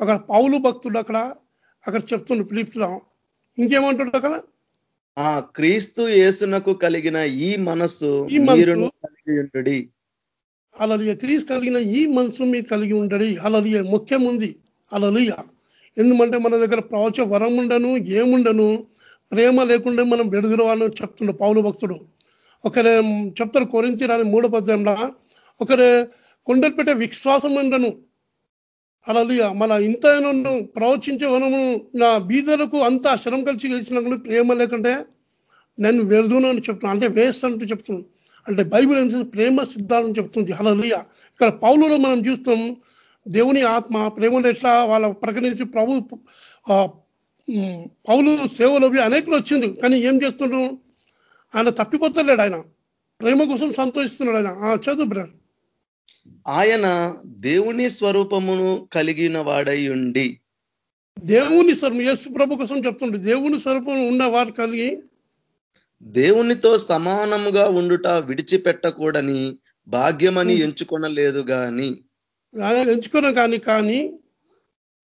D: అక్కడ పౌలు భక్తుడు అక్కడ అక్కడ చెప్తుండ్రు పిలుపుతున్నాం ఇంకేమంటాడు అక్కడ?
B: ఆ క్రీస్తు యేసునకు కలిగిన ఈ మనస్సు కలిగి ఉండుడి.
D: అలలియ క్రీస్ కలిగిన ఈ మనసు మీరు కలిగి ఉండడి. అలలియ ముఖ్యం ఉంది. అలలియ ఎందుకంటే మన దగ్గర ప్రవచ వరం ఉండను ఏముండను ప్రేమ లేకుండా మనం బెడుగురవాలని చెప్తుండే పౌలు భక్తుడు. ఒకరే చెప్తారు కొరించి రాని మూడో పద్యంలో ఒకరే కొండలు పెట్టే విశ్వాసం ఉండను. అలలియ. మన ఇంత ప్రవచించే వనము నా బీదలకు అంతా శ్రమ కలిసి గెలిచినప్పుడు ప్రేమ లేకుంటే నేను వెళ్దును అని చెప్తున్నాను అంటే వేస్ట్ అంటూ చెప్తున్నాను అంటే బైబిల్ ఏం ప్రేమ సిద్ధాంతం చెప్తుంది. హలలియ ఇక్కడ పౌలులో మనం చూస్తాం దేవుని ఆత్మ ప్రేమను ఎట్లా వాళ్ళ ప్రకటించి ప్రభు పౌలు సేవలో అనేకలు వచ్చింది కానీ ఏం చేస్తున్నాడు ఆయన తప్పిపోతలేడు ఆయన. ప్రేమ కోసం సంతోషిస్తున్నాడు ఆయన. ఆ, చదువు బ్రదర్.
B: ఆయన దేవుని స్వరూపమును కలిగిన వాడై ఉండి.
D: దేవుని స్వరూపం యేసు ప్రభు కోసం చెప్తుండే దేవుని స్వరూపం ఉన్న వారు కలిగి
B: దేవునితో సమానముగా ఉండుట విడిచిపెట్టకూడని భాగ్యమని. ఎంచుకొనలేదు గాని.
D: ఎంచుకున్న కానీ కానీ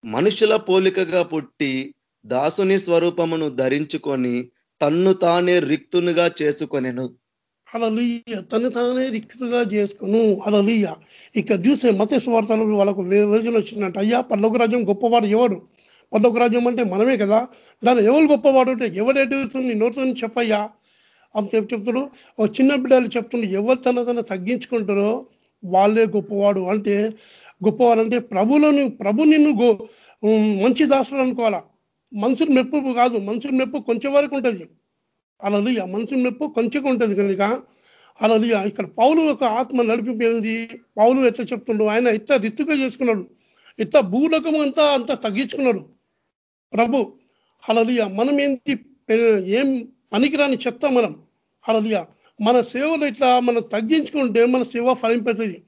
B: మనుషుల పోలికగా పుట్టి దాసుని స్వరూపమును ధరించుకొని తన్ను తానే రిక్తునిగా చేసుకొనెను.
D: అలలీయ తను తానే రిక్తుగా చేసుకును. అలలీయ ఇక్కడ చూసే మత స్వార్థాలు వాళ్ళకు వేదన వచ్చిందంట. అయ్యా పర్లోక రాజ్యం గొప్పవాడు ఎవడు? పరలోక రాజ్యం అంటే మనమే కదా? దాని ఎవరు గొప్పవాడు అంటే ఎవడేటు నీ చెప్పయ్యా. అని చెప్పి చెప్తాడు ఒక చిన్న బిడ్డలు చెప్తుండే ఎవరు తన తన తగ్గించుకుంటారో వాళ్ళే గొప్పవాడు అంటే గొప్పవాడు అంటే ప్రభులను ప్రభు నిన్ను గో మంచి దాసుడు అనుకోవాలా? మనుషుల మెప్పు కాదు. మనుషుల మెప్పు కొంచెం వరకు ఉంటుంది. అలలియ మనసు నొప్పు కొంచెం ఉంటుంది కనుక అలలియ ఇక్కడ పౌలు ఒక ఆత్మ నడిపిపోయింది పౌలు ఎట్లా చెప్తుండు? ఆయన ఇంత రిత్తుగా చేసుకున్నాడు. ఇంత భూలోకం అంతా అంత తగ్గించుకున్నాడు. ప్రభు అలలియ మనం ఏంటి ఏం పనికిరాని చెత్త మనం. అలలియ మన సేవలు ఇట్లా మనం తగ్గించుకుంటే మన సేవ ఫలింపతుంది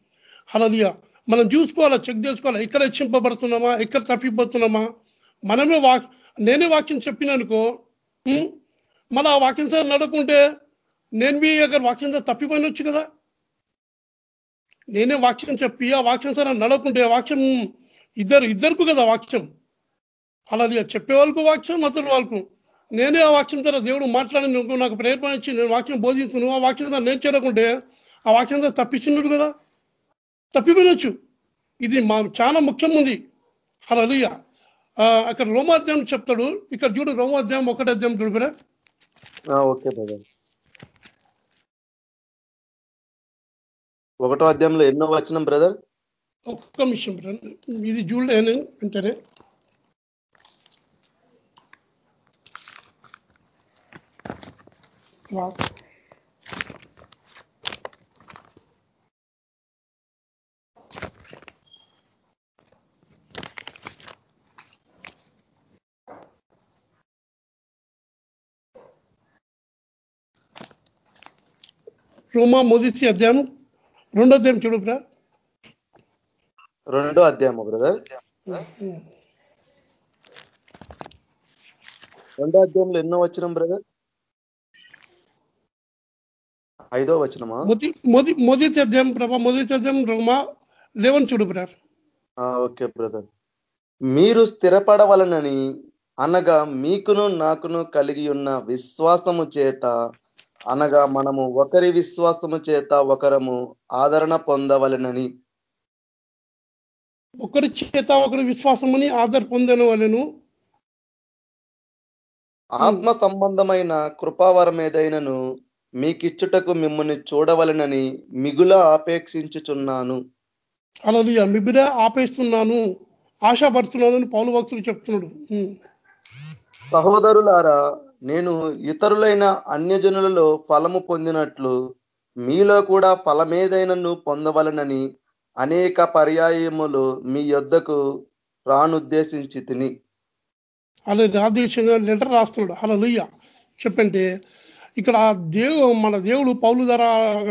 D: అలలియ మనం చూసుకోవాలా? చెక్ చేసుకోవాలా? ఎక్కడ హెచ్చింపబడుతున్నామా ఎక్కడ తప్పిపోతున్నామా? మనమే వాక్ నేనే వాక్యం చెప్పిననుకో మళ్ళీ ఆ వాక్యం సార్ నడకుంటే నేను మీ అక్కడ వాక్యం సార్ తప్పిపోయినొచ్చు కదా. నేనే వాక్యం చెప్పి ఆ వాక్యం సార్ నడకుంటే వాక్యం ఇద్దరు ఇద్దరుకు కదా వాక్యం. అలా చెప్పే వాళ్ళకు వాక్యం అతని వాళ్ళకు. నేనే ఆ వాక్యం ద్వారా దేవుడు మాట్లాడి నువ్వు నాకు ప్రేరణ ఇచ్చి నేను వాక్యం బోధిస్తున్నాను ఆ వాక్యం ద్వారా నేను చేరకుంటే ఆ వాక్యం ద్వారా తప్పించినట్టు కదా. తప్పిపోయినొచ్చు ఇది మా చాలా ముఖ్యం ఉంది. అలా అక్కడ రోమాధ్యాయం చెప్తాడు. ఇక్కడ చూడు రోమాధ్యాయం ఒకటే అధ్యాయం చూడు
B: ఓకే బ్రదర్. ఒకటో అధ్యాయంలో ఎన్నో వచ్చిన బ్రదర్?
D: ఒక్క నిమిషం బ్రదర్. ఇది చూడలే నేను వెంటనే. రోమా మొదటి అధ్యాయం రెండో అధ్యాయం చూడు బ్రా
B: రెండో అధ్యాయము బ్రదర్. రెండో అధ్యాయంలో ఎన్నో వచ్చిన బ్రదర్? ఐదో వచనమా?
D: మొది మొది మొదటి అధ్యాయం ప్రభా మొదటి అధ్యాయం రోమా లేవన్ చూడు బ్రా
B: ఆ, ఓకే బ్రదర్. మీరు స్థిరపడవలనని అనగా మీకును నాకును కలిగి ఉన్న విశ్వాసము చేత అనగా మనము ఒకరి విశ్వాసము చేత ఒకరము ఆదరణ పొందవలనని.
D: ఒకరి చేత ఒకరి విశ్వాసమని ఆధార పొందిన వాళ్ళను
B: ఆత్మ సంబంధమైన కృపావరం ఏదైనను మీకిచ్చుటకు మిమ్మల్ని చూడవలనని మిగుల ఆపేక్షించుచున్నాను.
D: అలా మిబిరే ఆపేస్తున్నాను. ఆశాపడుతున్నాను అని పౌలు భక్తులు చెప్తున్నాడు.
B: సహోదరులారా నేను ఇతరులైన అన్యజనులలో ఫలము పొందినట్లు మీలో కూడా ఫలమేదైనను పొందవలనని అనేక పర్యాయములు మీ యొద్దకు రానుద్దేశించి తిని.
D: అలా రాదేశంగా లెటర్ రాస్తున్నాడు. అలా లుయ్య చెప్పంటే ఇక్కడ దేవు మన దేవుడు పౌలు ధర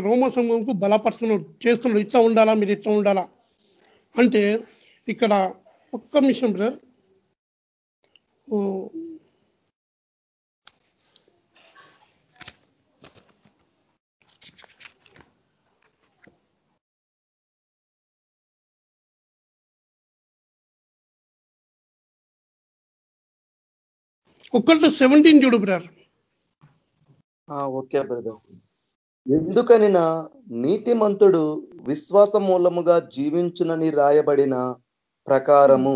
D: రోమ సంఘంకు బలపరుస్తున్నాడు. చేస్తున్నాడు. ఇట్లా ఉండాలా? మీరు ఇట్లా ఉండాలా? అంటే ఇక్కడ ఒక్క నిమిషం బ్రదర్. ఓ, ఒక్కళ్ళతో సెవెంటీన్ చూడు బ్రదర్
B: ఓకే బ్రదర్ ఎందుకనినా నీతిమంతుడు విశ్వాస మూలముగా జీవించునని రాయబడిన ప్రకారము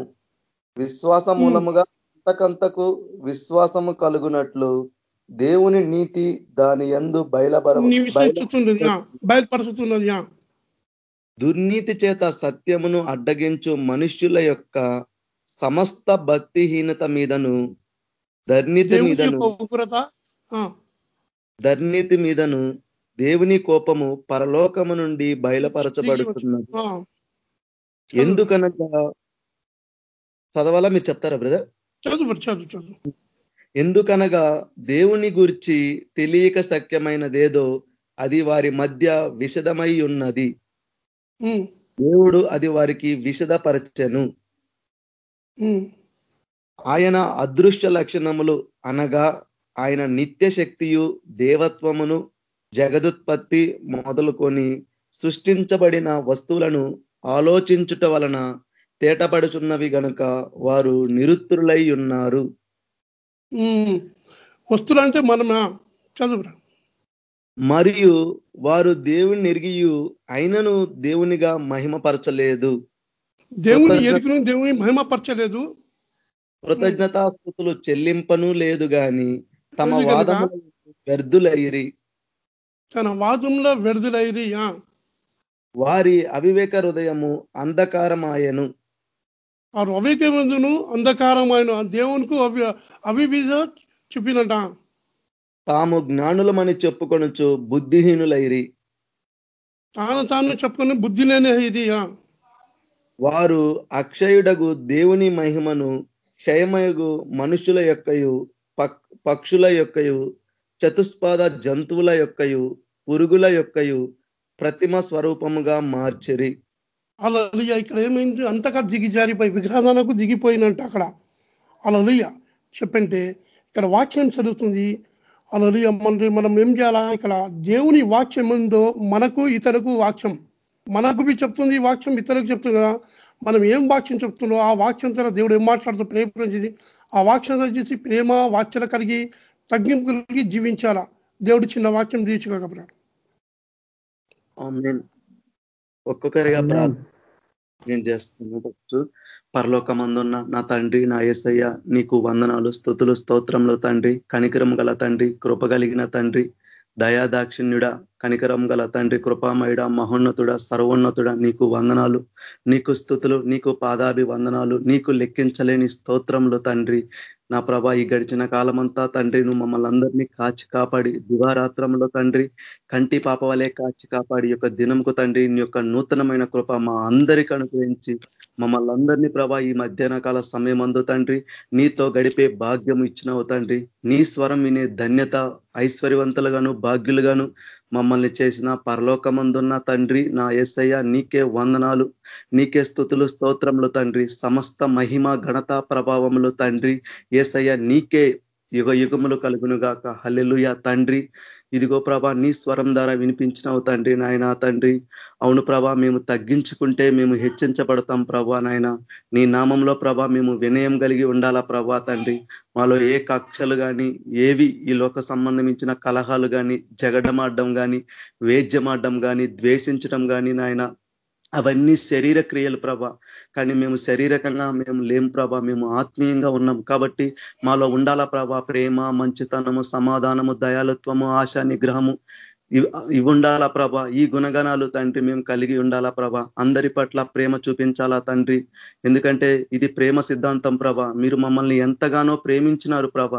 B: విశ్వాస మూలముగా అంతకంతకు విశ్వాసము కలుగునట్లు దేవుని నీతి దాని యందు బయలుపర
D: బయలుపరుచుతున్నది.
B: దుర్నీతి చేత సత్యమును అడ్డగించు మనుష్యుల యొక్క సమస్త భక్తిహీనత మీదను ధర్నీతి మీదను ధర్నీతి మీదను దేవుని కోపము పరలోకము నుండి బయలుపరచబడుతున్నది. ఎందుకనగా? చదవాలా? మీరు చెప్తారా బ్రదర్? ఎందుకనగా? దేవుని గురించి తెలియక సఖ్యమైనదేదో అది వారి మధ్య విషదమై ఉన్నది. దేవుడు అది వారికి విషదపరచెను. ఆయన అదృశ్య లక్షణములు అనగా ఆయన నిత్య శక్తియు దేవత్వమును జగదుత్పత్తి మొదలుకొని సృష్టించబడిన వస్తువులను ఆలోచించుట వలన తేటపడుచున్నవి గనుక వారు నిరుత్తులై ఉన్నారు.
D: వస్తువులు అంటే మనమా.
B: మరియు వారు దేవుని ఎరిగియు అయినను దేవునిగా మహిమపరచలేదు
D: దేవుని ఎరుకును దేవుని మహిమపరచలేదు
B: కృతజ్ఞతాస్థుతులు చెల్లింపను లేదు గాని తమ వాదములు వ్యర్థులైరి.
D: తన వాదంలో ఆ,
B: వారి అవివేక హృదయము అంధకారమాయను.
D: వారు అవివేకమందును అంధకారమైన దేవునికి అవి చెప్పినట.
B: తాము జ్ఞానులమని చెప్పుకొనుచు బుద్ధిహీనులైరి.
D: తాను తాను చెప్పుకుని బుద్ధి లేని ఇది
B: వారు అక్షయుడగు దేవుని మహిమను క్షయమయగు మనుషుల యొక్కయు పక్- పక్షుల యొక్కయు చతుష్పాద జంతువుల యొక్కయు పురుగుల యొక్కయు ప్రతిమ స్వరూపముగా మార్చరి.
D: అలా ఇక్కడ ఏమైంది? అంతగా దిగిజారిపోయి విగ్రహాలకు దిగిపోయినట్టు అక్కడ. అలలుయ చెప్పంటే ఇక్కడ వాక్యం చదువుతుంది. అలలుయ మన మనం ఏం చేయాలా? ఇక్కడ దేవుని వాక్యం ఉందో మనకు ఇతరులకు వాక్యం. మనకు చెప్తుంది వాక్యం ఇతరులకు చెప్తుంది కదా. మనం ఏం వాక్యం చెప్తుందో ఆ వాక్యం ద్వారా దేవుడు ఏం మాట్లాడుతూ ప్రేమించేది ఆ వాక్యం చేసి ప్రేమ వాక్యత కలిగి తగ్గింపు కలిగి జీవించాలా? దేవుడు చిన్న వాక్యం తీర్చుకోగలరు?
B: ఆమేన్. ఒక్కొక్కరిగా నేను చేస్తున్నాను పరలోకమందున్న నా తండ్రి నా యేసయ్య నీకు వందనాలు స్థుతులు స్తోత్రములు తండ్రి కనికరం గల తండ్రి కృప కలిగిన తండ్రి. దయాదాక్షిణ్యుడా కనికరం గల తండ్రి కృపామయుడ మహోన్నతుడ సర్వోన్నతుడ నీకు వందనాలు నీకు స్థుతులు నీకు పాదాభి వందనాలు నీకు లెక్కించలేని స్తోత్రములు తండ్రి. నా ప్రభా ఈ గడిచిన కాలమంతా తండ్రి నువ్వు మమ్మల్ని అందరినీ కాచి కాపాడి దివారాత్రంలో తండ్రి కంటి పాప వలె కాచి కాపాడి యొక్క దినంకు తండ్రి నీ యొక్క నూతనమైన కృప మా అందరికి అనుగ్రహించి మమ్మల్ని అందరినీ ప్రభా ఈ మధ్యాహ్న కాల సమయం అందు తండ్రి నీతో గడిపే భాగ్యం ఇచ్చినవు తండ్రి. నీ స్వరం వినే ధన్యత ఐశ్వర్యవంతులుగాను భాగ్యులుగాను మమ్మల్ని చేసిన పరలోకమందున్న తండ్రి నా ఏసయ్య నీకే వందనాలు. నీకే స్థుతులు స్తోత్రములు తండ్రి. సమస్త మహిమ ఘనత ప్రభావములు తండ్రి. ఏసయ్య నీకే యుగ యుగములు కలుగునుగాక. హల్లెలుయ తండ్రి. ఇదిగో ప్రభా నీ స్వరం ద్వారా వినిపించిన తండ్రి నాయన తండ్రి. అవును ప్రభా మేము తగ్గించుకుంటే మేము హెచ్చించబడతాం ప్రభా నాయన. నీ నామంలో ప్రభా మేము వినయం కలిగి ఉండాలా ప్రభా తండ్రి. మాలో ఏ కక్షలు కానీ ఏవి ఈ లోక సంబంధించిన కలహాలు కానీ జగడమాడడం కానీ వేద్యమాడడం కానీ ద్వేషించడం కానీ నాయన అవన్నీ శరీర క్రియలు ప్రభ. కానీ మేము శారీరకంగా మేము లేం ప్రభ. మేము ఆత్మీయంగా ఉన్నాం కాబట్టి మాలో ఉండాలా ప్రభ? ప్రేమ మంచితనము సమాధానము దయాలత్వము ఆశ నిగ్రహము ఇవి ఉండాలా ప్రభ? ఈ గుణగణాలు తండ్రి మేము కలిగి ఉండాలా ప్రభ? అందరి పట్ల ప్రేమ చూపించాలా తండ్రి? ఎందుకంటే ఇది ప్రేమ సిద్ధాంతం ప్రభ. మీరు మమ్మల్ని ఎంతగానో ప్రేమించినారు ప్రభ.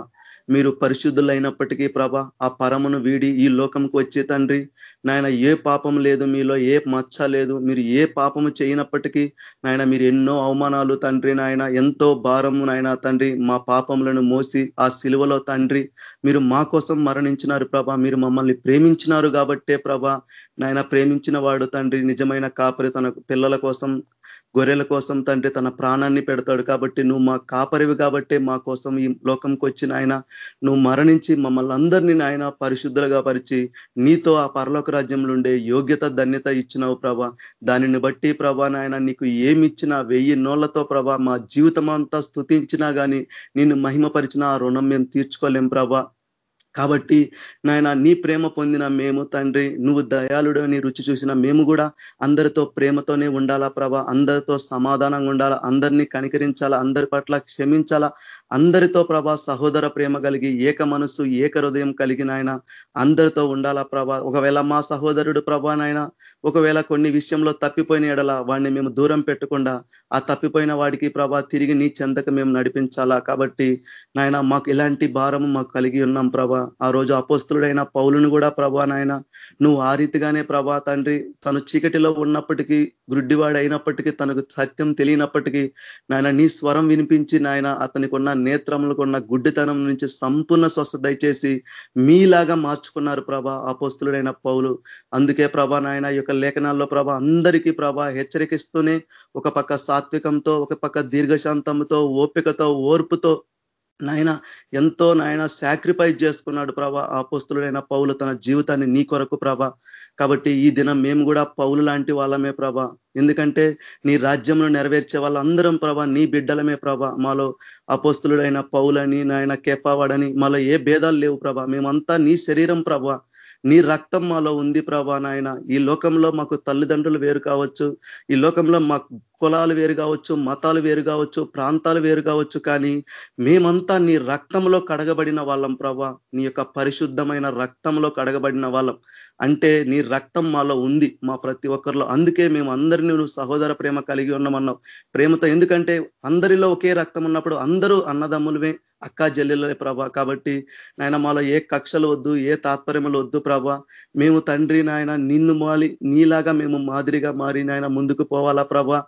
B: మీరు పరిశుద్ధులైనప్పటికీ ప్రభ ఆ పరమును వీడి ఈ లోకంకు వచ్చే తండ్రి. నాయన ఏ పాపం లేదు మీలో ఏ మచ్చ లేదు. మీరు ఏ పాపము చేయనప్పటికీ నాయన మీరు ఎన్నో అవమానాలు తండ్రి నాయన ఎంతో భారము నాయన తండ్రి మా పాపములను మోసి ఆ సిలువలో తండ్రి మీరు మా కోసం మరణించినారు ప్రభ. మీరు మమ్మల్ని ప్రేమించినారు కాబట్టే ప్రభ నాయన ప్రేమించిన వాడు తండ్రి నిజమైన కాపరి తన పిల్లల కోసం గొర్రెల కోసం తండ్రి తన ప్రాణాన్ని పెడతాడు కాబట్టి నువ్వు మా కాపరివి కాబట్టి మా కోసం ఈ లోకంకి వచ్చిన ఆయన నువ్వు మరణించి మమ్మల్ని అందరినీ నాయన పరిశుద్ధులుగా పరిచి నీతో ఆ పరలోక రాజ్యంలో ఉండే యోగ్యత ధన్యత ఇచ్చినావు ప్రభా. దానిని బట్టి ప్రభా నాయన నీకు ఏమి ఇచ్చినా వెయ్యి నోళ్ళతో ప్రభ మా జీవితం అంతా స్థుతించినా కానీ నిన్ను మహిమపరిచిన ఆ రుణం మేము తీర్చుకోలేం ప్రభా. కాబట్టి నాయన నీ ప్రేమ పొందిన మేము తండ్రి నువ్వు దయాళుడు అని రుచి చూసిన మేము కూడా అందరితో ప్రేమతోనే ఉండాలా ప్రభ. అందరితో సమాధానంగా ఉండాలా. అందరినీ కనికరించాలా. అందరి పట్ల క్షమించాలా. అందరితో ప్రభా సహోదర ప్రేమ కలిగి ఏక మనస్సు ఏక హృదయం కలిగిన ఆయన అందరితో ఉండాలా ప్రభా? ఒకవేళ మా సహోదరుడు ప్రభా నాయన ఒకవేళ కొన్ని విషయంలో తప్పిపోయిన ఎడల వాడిని మేము దూరం పెట్టకుండా ఆ తప్పిపోయిన వాడికి ప్రభా తిరిగి నీ చెందక మేము నడిపించాలా? కాబట్టి నాయన మాకు ఇలాంటి భారము మాకు కలిగి ఉన్నాం ప్రభా. ఆ రోజు అపోస్తుడైన పౌలును కూడా ప్రభా నాయన నువ్వు ఆ రీతిగానే ప్రభా తండ్రి తను చీకటిలో ఉన్నప్పటికీ గుడ్డివాడు అయినప్పటికీ తనకు సత్యం తెలియనప్పటికీ నాయన నీ స్వరం వినిపించి నాయన అతనికి ఉన్న నేత్రములకు ఉన్న గుడ్డితనం నుంచి సంపూర్ణ స్వస్థ దయచేసి మీలాగా మార్చుకున్నారు ప్రభా అపోస్తుడైన పౌలు. అందుకే ప్రభా నాయన ఈ యొక్క లేఖనాల్లో ప్రభా అందరికీ ప్రభా హెచ్చరికిస్తూనే ఒక పక్క సాత్వికంతో ఒక పక్క దీర్ఘశాంతంతో ఓపికతో ఓర్పుతో నాయన ఎంతో నాయన సాక్రిఫైస్ చేసుకున్నాడు ప్రభా ఆ పుస్తులైన పౌలు తన జీవితాన్ని నీ కొరకు ప్రభ. కాబట్టి ఈ దినం మేము కూడా పౌలు లాంటి వాళ్ళమే ప్రభ. ఎందుకంటే నీ రాజ్యంలో నెరవేర్చే వాళ్ళందరం ప్రభ నీ బిడ్డలమే ప్రభ. మాలో అపోస్తులుడైన పౌలని నాయన కెఫావాడని మాలో ఏ భేదాలు లేవు ప్రభ. మేమంతా నీ శరీరం ప్రభ. నీ రక్తం మాలో ఉంది ప్రభా నాయన. ఈ లోకంలో మాకు తల్లిదండ్రులు వేరు కావచ్చు. ఈ లోకంలో మా కులాలు వేరు కావచ్చు మతాలు వేరు కావచ్చు ప్రాంతాలు వేరు కావచ్చు. కానీ మేమంతా నీ రక్తంలో కడగబడిన వాళ్ళం ప్రభా. నీ యొక్క పరిశుద్ధమైన రక్తంలో కడగబడిన వాళ్ళం. అంటే నీ రక్తం మాలో ఉంది మా ప్రతి ఒక్కరిలో. అందుకే మేము అందరినీ నువ్వు సహోదర ప్రేమ కలిగి ఉన్నామన్నావు. ప్రేమతో ఎందుకంటే అందరిలో ఒకే రక్తం ఉన్నప్పుడు అందరూ అన్నదమ్ములమే అక్కా జల్లెలే ప్రభా. కాబట్టి నాయన మాలో ఏ కక్షలు వద్దు ఏ తాత్పర్యములు వద్దు ప్రభా. మేము తండ్రి నాయన నిన్ను మాలి నీలాగా మేము మాదిరిగా మారి నాయన ముందుకు పోవాలా ప్రభా.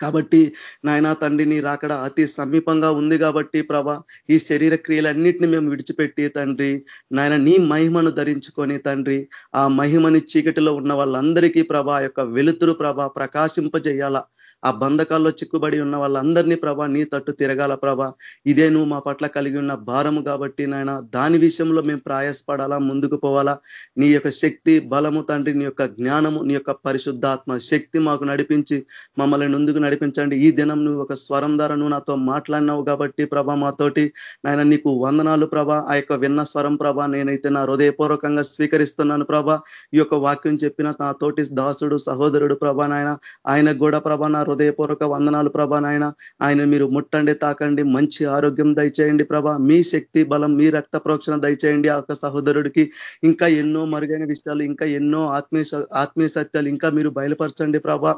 B: కాబట్టి నాయనా తండ్రి నీ రాకడ అతి సమీపంగా ఉంది కాబట్టి ప్రభ ఈ శరీర క్రియలన్నింటినీ మేము విడిచిపెట్టి తండ్రి నాయన నీ మహిమను ధరించుకొని తండ్రి ఆ మహిమని చీకటిలో ఉన్న వాళ్ళందరికీ ప్రభ యొక్క వెలుతురు ప్రభ ప్రకాశింపజేయాల. ఆ బంధకాల్లో చిక్కుబడి ఉన్న వాళ్ళందరినీ ప్రభా నీ తట్టు తిరగాల ప్రభా. ఇదే నువ్వు మా పట్ల కలిగి ఉన్న భారము కాబట్టి నాయన దాని విషయంలో మేము ప్రయాసపడాలా ముందుకు పోవాలా? నీ యొక్క శక్తి బలము తండ్రి నీ యొక్క జ్ఞానము నీ యొక్క పరిశుద్ధాత్మ శక్తి మాకు నడిపించి మమ్మల్ని ముందుకు నడిపించండి. ఈ దినం నువ్వు ఒక స్వరం ద్వారా నువ్వు నాతో మాట్లాడినావు కాబట్టి ప్రభా మాతోటి నాయన నీకు వందనాలు ప్రభా. ఆ యొక్క విన్న స్వరం ప్రభా నేనైతే నా హృదయపూర్వకంగా స్వీకరిస్తున్నాను ప్రభా. ఈ యొక్క వాక్యం చెప్పిన నా తోటి దాసుడు సహోదరుడు ప్రభా నాయన ఆయనకు కూడా ప్రభా నా హృదయపూర్వక వందనాలు ప్రభా నాయన. ఆయన మీరు ముట్టండి తాకండి మంచి ఆరోగ్యం దయచేయండి ప్రభా. మీ శక్తి బలం మీ రక్త ప్రోక్షణ దయచేయండి ఆ సహోదరుడికి. ఇంకా ఎన్నో మరుగైన విషయాలు ఇంకా ఎన్నో ఆత్మీయ ఆత్మీయ సత్యాలు ఇంకా మీరు బయలుపరచండి ప్రభా.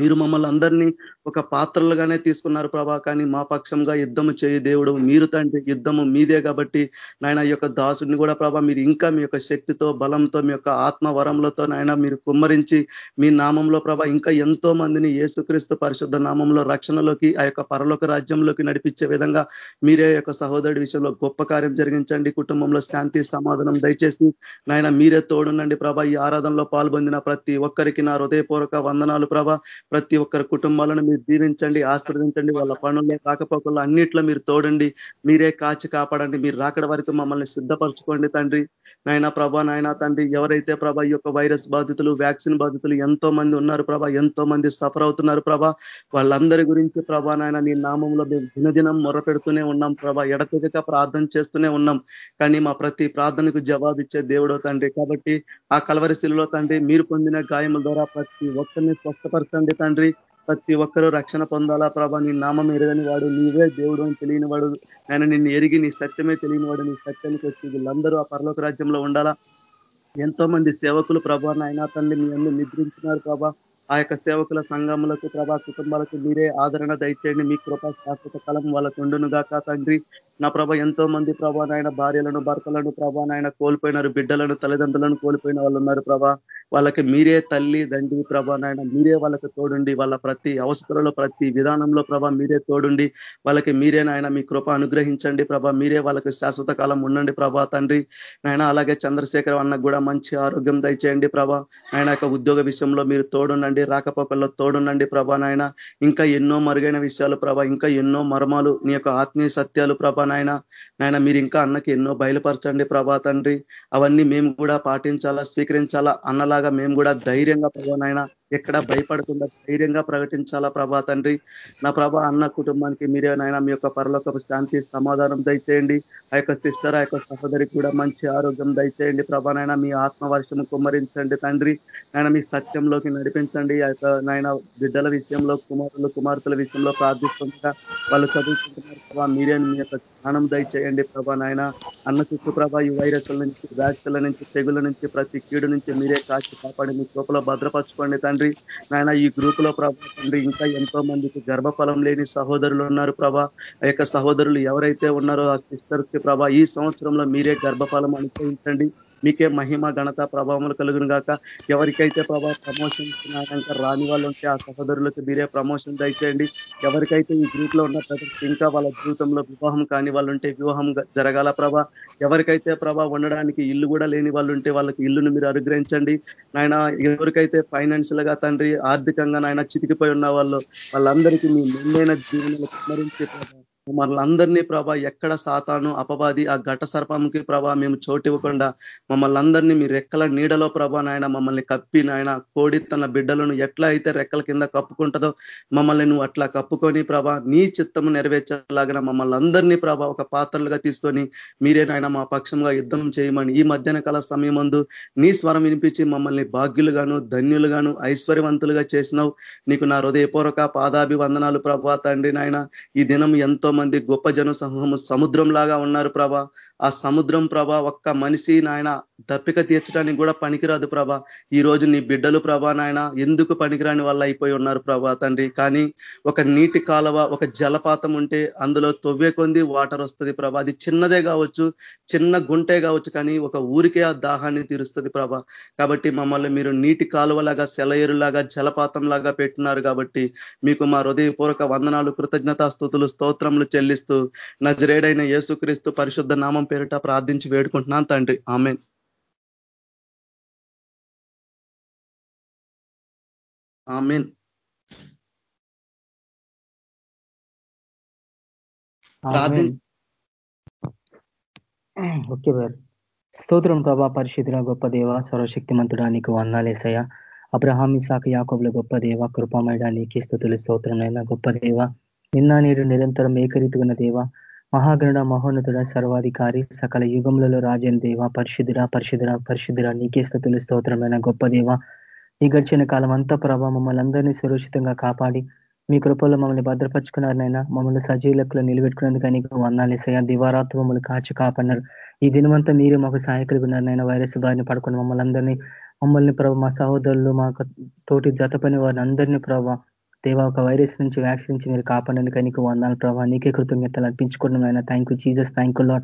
B: మీరు మమ్మల్ని అందరినీ ఒక పాత్రలుగానే తీసుకున్నారు ప్రభా. కానీ మా పక్షంగా యుద్ధము చేయి దేవుడు. మీరు తండ్రి యుద్ధము మీదే కాబట్టి నాయన యొక్క దాసుడిని కూడా ప్రభా మీరు ఇంకా మీ యొక్క శక్తితో బలంతో మీ యొక్క ఆత్మ వరములతో నాయన మీరు కుమ్మరించి మీ నామంలో ప్రభా ఇంకా ఎంతో మందిని ఏసుక్రీస్తు పరిశుద్ధ నామంలో రక్షణలోకి ఆ యొక్క పరలోక రాజ్యంలోకి నడిపించే విధంగా మీరే యొక్క సహోదరుడి విషయంలో గొప్ప కార్యం జరిగించండి. కుటుంబంలో శాంతి సమాధానం దయచేసి నాయన మీరే తోడునండి ప్రభా. ఈ ఆరాధనలో పాల్పొందిన ప్రతి ఒక్కరికి నా హృదయపూర్వక వందనాలు ప్రభా. ప్రతి ఒక్కరి కుటుంబాలను మీరు దీవించండి ఆశ్రదించండి వాళ్ళ పనుల్లో రాకపోకల్లో అన్నిట్లో మీరు తోడండి మీరే కాచి కాపాడండి మీరు రాకడ వరకు మమ్మల్ని సిద్ధపరచుకోండి తండ్రి. నాయన ప్రభా నాయన తండ్రి ఎవరైతే ప్రభా ఈ యొక్క వైరస్ బాధితులు వ్యాక్సిన్ బాధితులు ఎంతో మంది ఉన్నారు ప్రభా ఎంతో మంది సఫర్ అవుతున్నారు ప్రభా వాళ్ళందరి గురించి ప్రభా నాయన నీ నామంలో మేము దినదినం మొరపెడుతూనే ఉన్నాం ప్రభా ఎడతెగక ప్రార్థన చేస్తూనే ఉన్నాం. కానీ మా ప్రతి ప్రార్థనకు జవాబిచ్చే దేవుడో తండ్రి. కాబట్టి ఆ కలవరిశిలో తండ్రి మీరు పొందిన గాయముల ద్వారా ప్రతి ఒక్కరిని స్వస్థపరచండి. తండ్రి. ప్రతి ఒక్కరూ రక్షణ పొందాలా ప్రభా. నీ నామం ఎరగని వాడు నీవే దేవుడు అని తెలియని వాడు ఆయన నిన్ను ఎరిగి నీ సత్యమే తెలియని వాడు నీ సత్యానికి వచ్చి వీళ్ళందరూ ఆ పరలోక రాజ్యంలో ఉండాలా. ఎంతో మంది సేవకులు ప్రభా నాయన తండ్రి మీ అన్ని నిద్రించినారు ప్రభా. ఆ యొక్క సేవకుల సంఘములకు ప్రభా కుటుంబాలకు మీరే ఆదరణ దయచేయండి. మీ కృప శాశ్వత కాలం వాళ్ళకు ఉండును గాక తండ్రి. నా ప్రభ ఎంతో మంది ప్రభా నాయన భార్యలను భర్తలను ప్రభా నాయన కోల్పోయినారు బిడ్డలను తల్లిదండ్రులను కోల్పోయిన వాళ్ళు ఉన్నారు ప్రభా. వాళ్ళకి మీరే తల్లి దండి ప్రభా నాయన మీరే వాళ్ళకి తోడుండి వాళ్ళ ప్రతి అవసరంలో ప్రతి విధానంలో ప్రభా మీరే తోడుండి వాళ్ళకి మీరే నాయన మీ కృప అనుగ్రహించండి ప్రభా. మీరే వాళ్ళకి శాశ్వత కాలం ఉండండి ప్రభా తండ్రి. నాయన అలాగే చంద్రశేఖర్ అన్న కూడా మంచి ఆరోగ్యం దయచేయండి ప్రభా. ఆయన యొక్క ఉద్యోగ విషయంలో మీరు తోడుండండి రాకపోకల్లో తోడుండండి ప్రభా నాయన. ఇంకా ఎన్నో మరుగైన విషయాలు ప్రభా ఇంకా ఎన్నో మర్మాలు నీ యొక్క ఆత్మీయ సత్యాలు ప్రభా నాయన. నాయన మీరు ఇంకా అన్నకి ఎన్నో బయలుపరచండి ప్రభా తండ్రి. అవన్నీ మేము కూడా పాటించాలా స్వీకరించాలా అన్నలాగా మేము కూడా ధైర్యంగా ప్రభా నాయన ఎక్కడ భయపడకుండా ధైర్యంగా ప్రకటించాలా ప్రభా తండ్రి? నా ప్రభా అన్న కుటుంబానికి మీరే నాయన మీ యొక్క పరలోక శాంతి సమాధానం దయచేయండి. ఆ యొక్క సిస్టర్ ఆ యొక్క సహోదరికి కూడా మంచి ఆరోగ్యం దయచేయండి ప్రభా నాయన. మీ ఆత్మవర్షము కుమ్మరించండి తండ్రి. ఆయన మీ సత్యంలోకి నడిపించండి. ఆ యొక్క నాయన బిడ్డల విషయంలో కుమారులు కుమార్తెల విషయంలో ప్రార్థిస్తుండగా వాళ్ళు చదువుకుంటున్నారు ప్రభా. మీరే మీ యొక్క జ్ఞానం దయచేయండి ప్రభా నాయన. అన్న చుట్టూ ప్రభా ఈ వైరస్ల నుంచి వ్యాక్సిన్ల నుంచి తెగుల నుంచి ప్రతి కీడు నుంచి మీరే కాచి కాపాడి మీ కృపలో భద్రపరచుకోండి తండ్రి. నాయన ఈ గ్రూప్లో ప్రభా తండ్రి ఇంకా ఎంతో మందికి గర్భఫలం లేని సహోదరులు ఉన్నారు ప్రభా. ఆ యొక్క సహోదరులు ఎవరైతే ఉన్నారో ఆ సిస్టర్స్కి ప్రభా ఈ సంవత్సరంలో మీరే గర్భఫలం అనుభవించండి మీకే మహిమ ఘనత ప్రభావములు కలుగును గాక. ఎవరికైతే ప్రభా ప్రమోషన్ ఇంకా రాని వాళ్ళు ఉంటే ఆ సహోదరులకు మీరే ప్రమోషన్ దయచేయండి. ఎవరికైతే ఈ గ్రూప్లో ఉన్న ప్రజలకు ఇంకా వాళ్ళ జీవితంలో వివాహం కాని వాళ్ళు ఉంటే వివాహం జరగాల ప్రభా. ఎవరికైతే ప్రభా ఉండడానికి ఇల్లు కూడా లేని వాళ్ళు ఉంటే వాళ్ళకి ఇల్లును మీరు అనుగ్రహించండి. నాయన ఎవరికైతే ఫైనాన్షియల్గా తండ్రి ఆర్థికంగా నాయన చితికిపోయి ఉన్న వాళ్ళు వాళ్ళందరికీ మీ మెండైన జీవనాలు స్మరించి ప్రభా మమ్మల్ని అందరినీ ప్రభా ఎక్కడ సాతాను అపవాది ఆ ఘట సర్పంకి ప్రభా మేము చోటు ఇవ్వకుండా మమ్మల్ని అందరినీ మీ రెక్కల నీడలో ప్రభా నాయన మమ్మల్ని కప్పి నాయన కోడి తన బిడ్డలను ఎట్లా అయితే రెక్కల కింద కప్పుకుంటుందో మమ్మల్ని నువ్వు అట్లా కప్పుకొని ప్రభా నీ చిత్తము నెరవేర్చేలాగిన మమ్మల్ని అందరినీ ప్రభా ఒక పాత్రలుగా తీసుకొని మీరే నాయన మా పక్షంగా యుద్ధం చేయమని ఈ మధ్యాహ్న కాల సమయమందు నీ స్వరం వినిపించి మమ్మల్ని భాగ్యులుగాను ధన్యులుగాను ఐశ్వర్యవంతులుగా చేసినావు. నీకు నా హృదయపూర్వక పాదాభివందనాలు ప్రభా తండ్రి నాయన. ఈ దినం ఎంతో మంది గొప్ప జన సమూహము సముద్రం లాగా ఉన్నారు ప్రభా. ఆ సముద్రం ప్రభా ఒక్క మనిషి నాయన దప్పిక తీర్చడానికి కూడా పనికిరాదు ప్రభా. ఈ రోజు నీ బిడ్డలు ప్రభా నాయన ఎందుకు పనికిరాని వల్ల అయిపోయి ఉన్నారు ప్రభా తండ్రి. కానీ ఒక నీటి కాలవ ఒక జలపాతం ఉంటే అందులో తొవ్వే కొంది వాటర్ వస్తుంది ప్రభా. అది చిన్నదే కావచ్చు చిన్న గుంటే కావచ్చు కానీ ఒక ఊరికే ఆ దాహాన్ని తీరుస్తుంది ప్రభా. కాబట్టి మమ్మల్ని మీరు నీటి కాలువలాగా సెలయేరులాగా జలపాతం లాగా పెట్టినారు కాబట్టి మీకు మా హృదయపూర్వక వందనాలు కృతజ్ఞతాస్థుతులు స్తోత్రములు చెల్లిస్తూ నజరేడైన యేసుక్రీస్తు పరిశుద్ధ నామం పేరిట ప్రార్థించి వేడుకుంటున్నాను తండ్రి. ఆమె ఆమెన్.
E: Okay brother. స్తోత్రం ప్రభా పరిశుద్ధుల గొప్ప దేవ సర్వశక్తిమంతుడా నీకు వందాలేసయ్య అబ్రహామి శాఖ యాకబుల గొప్ప దేవ కృపమయడా నీకే స్థుతులు స్తోత్రమైన గొప్ప దేవ. నిన్న నేడు నిరంతరం ఏకరీతున్న దేవ మహాగణుడ మహోన్నతుడ సర్వాధికారి సకల యుగములలో రాజన్ దేవ పరిశుద్ధుర పరిశుద్ధుర పరిశుద్ధుర నీకే స్థుతులు స్తోత్రమైన గొప్ప దేవ. ఈ గడిచిన కాలం అంతా ప్రభావ మమ్మల్ని అందరినీ సురక్షితంగా కాపాడి మీ కృపల్లో మమ్మల్ని భద్రపరుచుకున్నారనైనా మమ్మల్ని సజీవులకులో నిలబెట్టుకునేందుకు నీకు వందాలేసయ్యా దివారాత్రి మమ్మల్ని కాచి కాపన్నారు ఈ దినమంతా మీరే మాకు సహాయకులు ఉన్నారనైనా వైరస్ బారిని పడుకుని మమ్మల్ని అందరినీ మమ్మల్ని ప్రభావ మా సహోదరులు మా తోటి జత పని వారిని అందరినీ ప్రభావ దేవా ఒక వైరస్ నుంచి వ్యాక్సిన్ నుంచి మీరు కాపాడేందుకు నీకు వందాలు ప్రభావ నీకే కృతజ్ఞతలు అర్పించుకున్నాం అయినా thank you Jesus thank you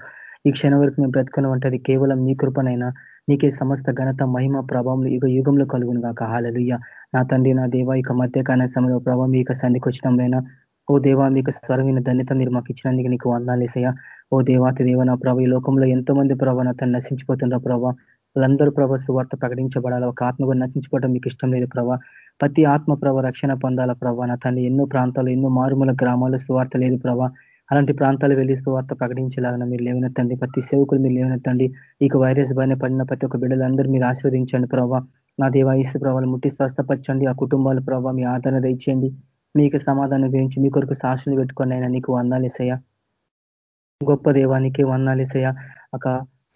E: ఈ క్షణం వరకు మేము బ్రతకడం అంటే కేవలం నీ కృపనైనా నీకే సమస్త ఘనత మహిమ ప్రభావం యుగ యుగంలో కలుగును కాక హాలలుయ్య నా తండ్రి నా దేవ ఇక మధ్యకాల సమయంలో ప్రభావం మీకు సంధికి వచ్చినమైనా ఓ దేవా మీకు స్వరమైన ధన్యత మీరు మాకు ఇచ్చినందుకు నీకు వందాలేసయ్యా ఓ దేవాతి దేవ నా ప్రభా ఈ లోకంలో ఎంతో మంది ప్రభావ నా తను నశించిపోతుండ్ర ప్రభావ వాళ్ళందరూ ప్రభావ సువార్త ప్రకటించబడాలి. ఒక ఆత్మ కూడా నశించుకోవడం మీకు ఇష్టం లేదు ప్రభావ ప్రతి ఆత్మ ప్రభ రక్షణ పొందాల ప్రభా? నా తండ్రి ఎన్నో ప్రాంతాలు ఎన్నో మారుమూల గ్రామాల్లో సువార్త లేదు ప్రభా. అలాంటి ప్రాంతాలు వెళ్ళి సువార్త ప్రకటించేలాగా మీరు లేవనెత్తండి. ప్రతి సేవకులు మీరు లేవనెత్తండి. ఈ వైరస్ బారిన పడిన ప్రతి ఒక్క బిడ్డలందరూ మీరు ఆశీర్వదించండి ప్రభావ నా దేవాయసు ప్రభావాలు ముట్టి స్వస్థపరచండి. ఆ కుటుంబాల ప్రభావ మీ ఆదరణ దయచేయండి. మీకు సమాధానం గురించి మీ కొరకు సాక్షులు పెట్టుకొని అయినా నీకు వందాలేసయ్యా గొప్ప దేవానికి వందాలేసయ్యా ఒక